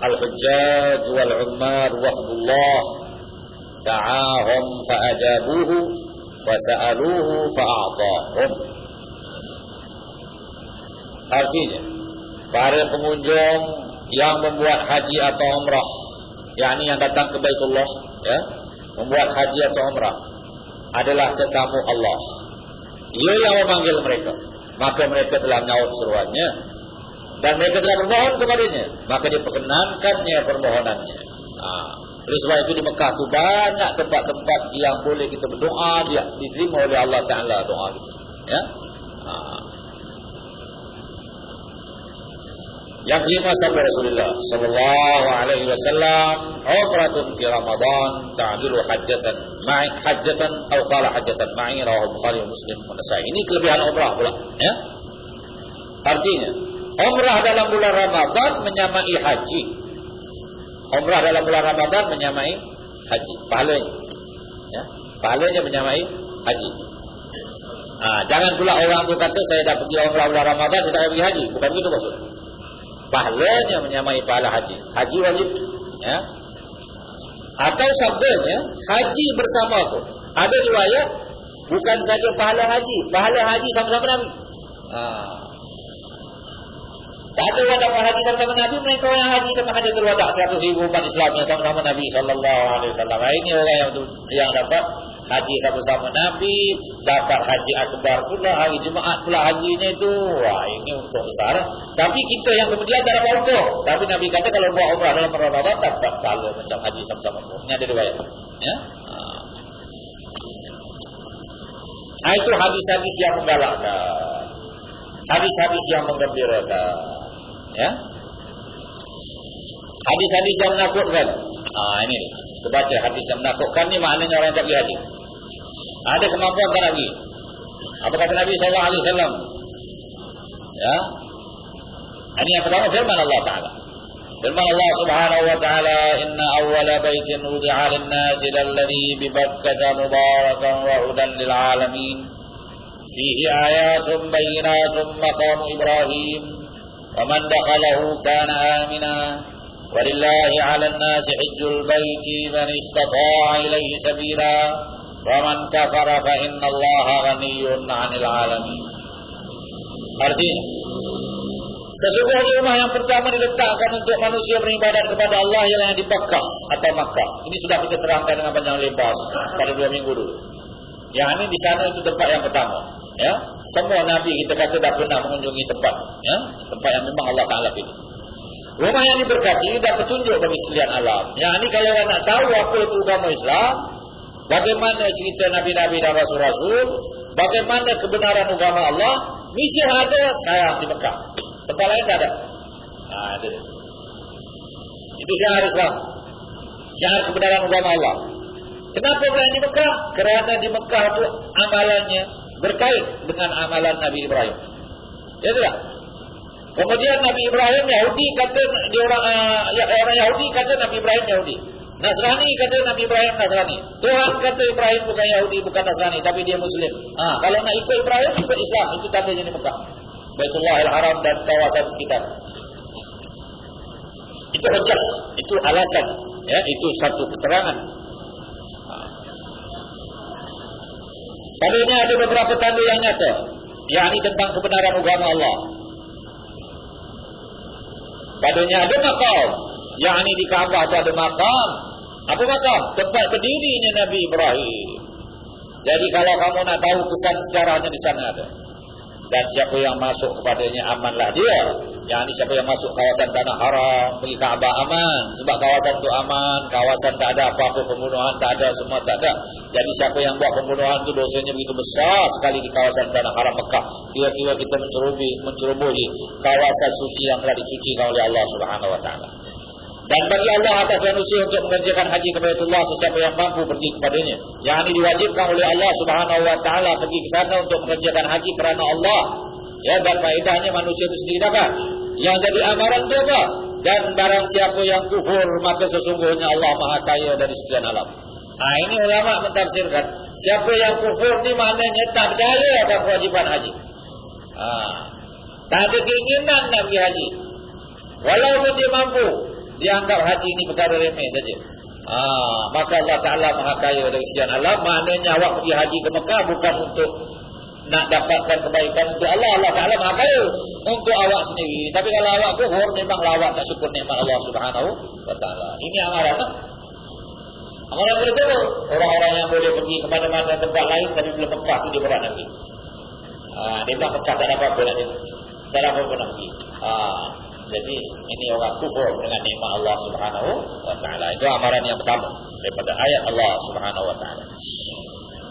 Al Hajjaj wal Umar wa Abdullah da'ahum fa ajabuhu fa sa'aluhu fa a'tahum. Artinya, para pengunjung yang membuat haji atau umrah, yakni yang datang ke Baitullah, ya, membuat haji atau umrah, adalah tetamu Allah. Ia yang memanggil mereka, maka mereka telah menjawab seruannya. Dan mereka telah bermohon kepadanya. Maka dia perkenankannya permohonannya. Ha. oleh sebab itu di Mekah itu banyak tempat-tempat yang boleh kita berdoa dia diterima oleh Allah Ta'ala doa kita ya. Ha. Yang kelima sabda Rasulullah sallallahu alaihi wasallam umratun fi Ramadan ta'dilu hajjatan ma'i hajjatan atau qala hajjatan ma'i rawahu Bukhari Muslim dan ini kelebihan umrah pula ya artinya Umrah dalam bulan Ramadan menyamai haji. Umrah dalam bulan Ramadan menyamai haji. Pahalanya. Ya. Pahalanya menyamai haji. Ha, jangan pula orang tu kata saya dah pergi umrah bulan Ramadan, saya tak pergi haji. Bukan begitu maksud. Pahalanya menyamai pahala haji. Haji wajib. Ya. Atau sabdanya, haji bersama tu. Ada riwayat, bukan saja pahala haji. Pahala haji sama-sama Nabi. Haa. Tak ada dapat haji sama-sama Nabi, mereka yang haji sama haji terwadak 100 ribu umat Islam yang sama-sama Nabi SAW. Ini orang yang, yang dapat haji sama-sama Nabi, dapat haji akbar pula, hari Jumaat pula hajinya itu. Wah, ini untuk besar. Tapi kita yang kemudian tak dapat untuk. Tapi Nabi kata kalau buat umrah dalam Ramadan, dapat pahala macam haji sama-sama. Ini ada riwayat. Ya? Nah, itu hadis-hadis yang menggalakkan. Hadis-hadis yang menggembirakan. Ya. Hadis-hadis yang menakutkan. Ah ini kita baca hadis yang menakutkan ni maknanya orang tak pergi Ada kemampuan tak lagi. Apa kata Nabi sallallahu alaihi wasallam? Ya. Ini yang pertama firman Allah Taala. Firman Allah Subhanahu wa taala, "Inna awwala baitin wudi'a lin-nasi alladhi bi Bakkah mubarakan wa hudan lil 'alamin." Fihi ayatun bayyinatun maqam Ibrahim ومن دخله كان آمنا ولله على الناس حج البيت من استطاع إليه سبيلا ومن كفر فإن الله غني عن العالمين Artinya Sesungguhnya rumah yang pertama diletakkan untuk manusia beribadat kepada Allah ialah yang di Makkah atau Makkah. Ini sudah kita terangkan dengan panjang lebar pada dua minggu dulu. Yang ini di sana itu tempat yang pertama ya semua nabi kita kata dah pernah mengunjungi tempat ya tempat yang memang Allah Taala pilih rumah yang diberkati dah petunjuk bagi sekalian alam yang ini kalau orang nak tahu apa itu agama Islam bagaimana cerita nabi-nabi dan rasul-rasul bagaimana kebenaran agama Allah misi ada saya di Mekah tempat lain tak ada ha, ada Itu syiar Islam. Syiar kebenaran agama Allah. Kenapa berada di Mekah? Kerana di Mekah itu amalannya berkait dengan amalan Nabi Ibrahim. Ya tidak? Kemudian Nabi Ibrahim Yahudi kata dia orang uh, orang Yahudi kata Nabi Ibrahim Yahudi. Nasrani kata Nabi Ibrahim Nasrani. Tuhan kata Ibrahim bukan Yahudi bukan Nasrani tapi dia Muslim. Ah, kalau nak ikut Ibrahim ikut Islam itu tandanya di Mekah. Baitullahil Haram dan kawasan sekitar. Itu hujah, itu alasan, ya, itu satu keterangan. Pada ini ada beberapa tanda yang nyata, yakni tentang kebenaran agama Allah. Padanya ada makam, yakni di Kaabah itu ada makam. Apa makam? Tempat berdiri ini Nabi Ibrahim. Jadi kalau kamu nak tahu kesan sejarahnya di sana ada dan siapa yang masuk kepadanya amanlah dia. Yang ini siapa yang masuk kawasan tanah haram, pergi Kaabah aman. Sebab kawasan itu aman, kawasan tak ada apa-apa pembunuhan, tak ada, semua tak ada. Jadi siapa yang buat pembunuhan itu dosanya begitu besar sekali di kawasan tanah haram Mekah. Kira-kira kita mencerubuhi kawasan suci yang telah disucikan oleh Allah Subhanahu Wa Taala. Dan bagi Allah atas manusia untuk mengerjakan haji kepada Allah sesiapa yang mampu pergi kepadanya. Yang ini diwajibkan oleh Allah subhanahu wa ta'ala pergi ke sana untuk mengerjakan haji kerana Allah. Ya, dan faedahnya manusia itu sendiri dapat. Yang jadi amaran itu apa? Dan barang siapa yang kufur, maka sesungguhnya Allah maha kaya dari sekian alam. Nah, ini ulama mentafsirkan. Siapa yang kufur ini maknanya tak percaya akan kewajiban haji. Ah, tak ada keinginan nak pergi haji. Walaupun dia mampu, dianggap haji ini perkara remeh saja. Ah, maka Allah Taala Maha Kaya dari sekian alam, maknanya awak pergi haji ke Mekah bukan untuk nak dapatkan kebaikan untuk Allah. Allah Taala Maha Kaya untuk awak sendiri. Tapi kalau awak kufur memang awak tak syukur nikmat Allah Subhanahu wa taala. Ini amaran. Tak? Amalan berbeza. Orang-orang yang boleh pergi ke mana-mana tempat lain tapi belum Mekah tu dia berat nanti. Ah, dia tak Mekah tak ada apa-apa nak Tak apa-apa nak pergi. Ah, jadi ini orang kufur dengan nikmat Allah Subhanahu wa taala. Itu amaran yang pertama daripada ayat Allah Subhanahu wa taala.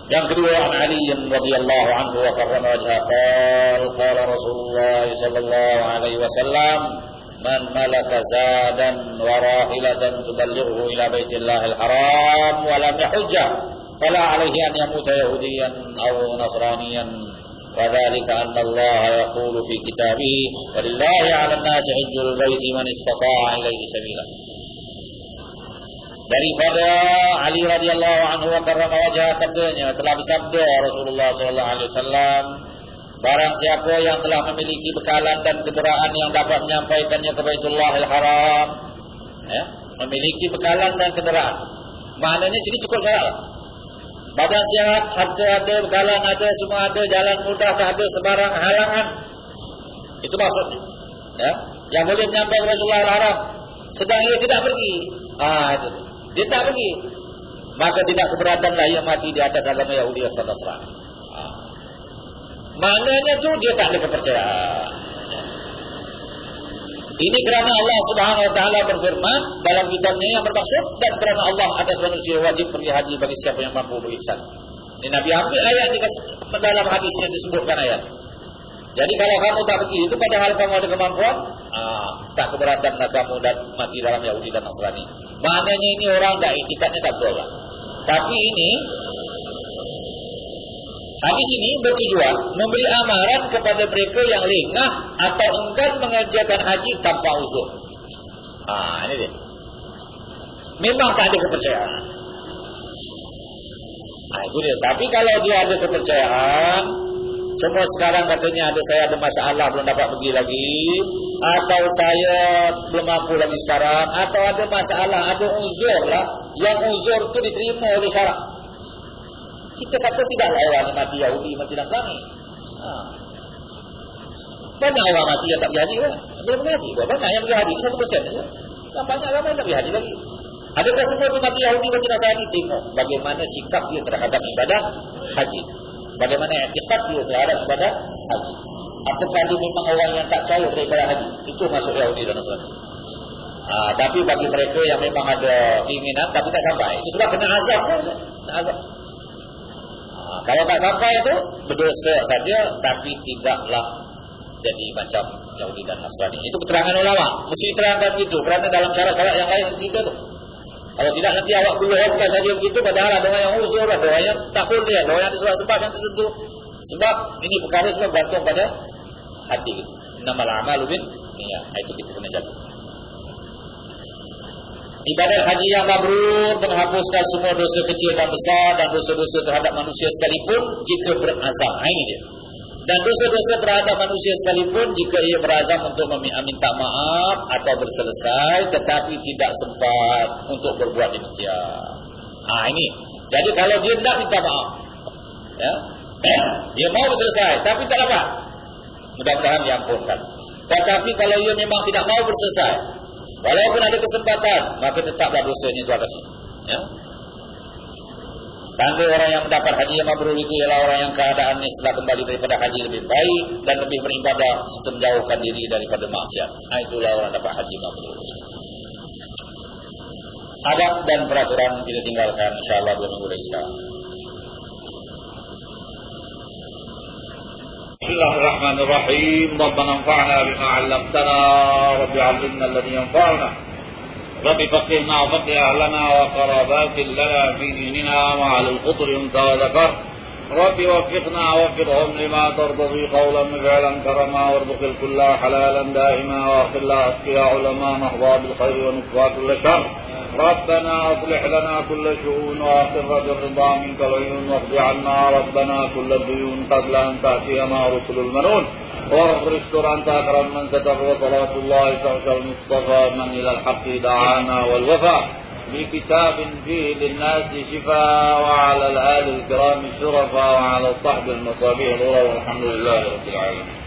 Yang kedua an Ali radhiyallahu anhu wa karrama wajha qala Rasulullah sallallahu alaihi wasallam man malaka zadan wa rahilatan tuballighu ila baitillahil haram wa lam yahujja fala alaihi an yamuta yahudiyan aw nasraniyan وذلك أن الله يقول في كتابه ولله على الناس حج البيت من استطاع إليه سبيلا daripada Ali radhiyallahu anhu wa karrama wajah katanya telah bersabda Rasulullah sallallahu alaihi wasallam barang siapa yang telah memiliki bekalan dan kenderaan yang dapat menyampaikannya ke Baitullahil Haram ya memiliki bekalan dan kenderaan maknanya sini cukup syarat Badan sihat, harta ada, bekalan ada, semua ada, jalan mudah, tak ada sebarang halangan. Itu maksudnya. Ya? Yang boleh menyampaikan Rasulullah Al-Haram. Sedang ia tidak pergi. Ah, itu. Dia tak pergi. Maka tidak keberatanlah ia mati di atas agama Yahudi sama serang. Ah. Maknanya tu dia tak ada kepercayaan. Ini kerana Allah Subhanahu wa taala berfirman dalam kitabnya yang bermaksud dan kerana Allah atas manusia wajib pergi haji bagi siapa yang mampu sana. Ini Nabi ambil ayat di dalam hadisnya disebutkan ayat. Jadi kalau kamu tak pergi itu padahal kamu ada kemampuan, ah, tak keberatan kamu dan mati dalam Yahudi dan Nasrani. Maknanya ini orang tak etikatnya tak betul. Tapi ini Hadis ini bertujuan memberi amaran kepada mereka yang lengah atau enggan mengerjakan haji tanpa uzur. Ah, ini dia. Memang tak ada kepercayaan. Ah, itu dia. Tapi kalau dia ada kepercayaan, cuma sekarang katanya ada saya ada masalah belum dapat pergi lagi, atau saya belum mampu lagi sekarang, atau ada masalah, ada uzur lah, yang uzur itu diterima oleh syarat. Kita kata tidaklah orang yang mati Yahudi mati Nasrani. Ha. Banyak orang mati yang tak haji kan? Pergi haji. Banyak yang haji. Satu persen saja. Dan banyak ramai yang haji lagi. Adakah semua itu mati Yahudi mati Nasrani? Tengok bagaimana sikap dia terhadap ibadah haji. Bagaimana etikat dia terhadap ibadah haji. Apakah dia memang orang yang tak percaya pada ibadah haji? Itu masuk Yahudi dan Nasrani. Ha, tapi bagi mereka yang memang ada keinginan tapi tak sampai. Itu sebab kena azab. Kena azab. Kalau tak sampai itu berdosa saja tapi tidaklah jadi macam Yahudi dan Nasrani. Itu keterangan ulama. Mesti diterangkan itu kerana dalam syarat-syarat yang lain kita tu. Kalau tidak nanti awak keluarkan saja begitu padahal ada orang yang uzur, ada orang yang tak boleh, ada orang yang ada sebab-sebab yang tertentu. Sebab ini perkara semua bergantung pada hati. Nama amalu bin niyah. Itu kita kena jaga. Ibadat haji yang mabrur menghapuskan semua dosa kecil dan besar dan dosa-dosa terhadap manusia sekalipun jika berazam. Ini dia. Dan dosa-dosa terhadap manusia sekalipun jika ia berazam untuk meminta maaf atau berselesai tetapi tidak sempat untuk berbuat demikian. Ah ini. Jadi kalau dia tidak minta maaf. Ya. [COUGHS] dia mau berselesai tapi tak dapat. Mudah-mudahan diampunkan. Tetapi kalau ia memang tidak mau berselesai walaupun ada kesempatan maka tetaplah dosanya itu atas. Ya. Tanda orang yang mendapat haji yang mabrur itu ialah orang yang keadaannya setelah kembali daripada haji lebih baik dan lebih beribadah serta menjauhkan diri daripada maksiat. Nah, itulah orang dapat haji mabrur. Adab dan peraturan kita tinggalkan insyaAllah minggu dari sekarang. Bismillahirrahmanirrahim. Rabbana anfa'na bima 'allamtana, Rabbi 'allimna alladhi yanfa'una. رب فقهنا وفقه أهلنا وقرابات لنا في ديننا وعلى القطر انت وذكر رب وفقنا وفقهم لما ترتضي قولا وفعلا كرما. وارزق الكل حلالا دائما. واغفر لا أتقيا علماء نحظى بالخير ونكفى كل شر. ربنا أصلح لنا كل شؤون وأقر بالرضا منك العيون واقض عنا ربنا كل الديون قبل أن تأتينا رسل المنون. واغفر استر أنت أكرم من ستر وصلاة الله تغشى المصطفى من إلى الحق دعانا والوفاء بكتاب فيه للناس شفاء وعلى الآل الكرام الشرفاء وعلى الصحب المصابيح الغرى والحمد لله رب العالمين.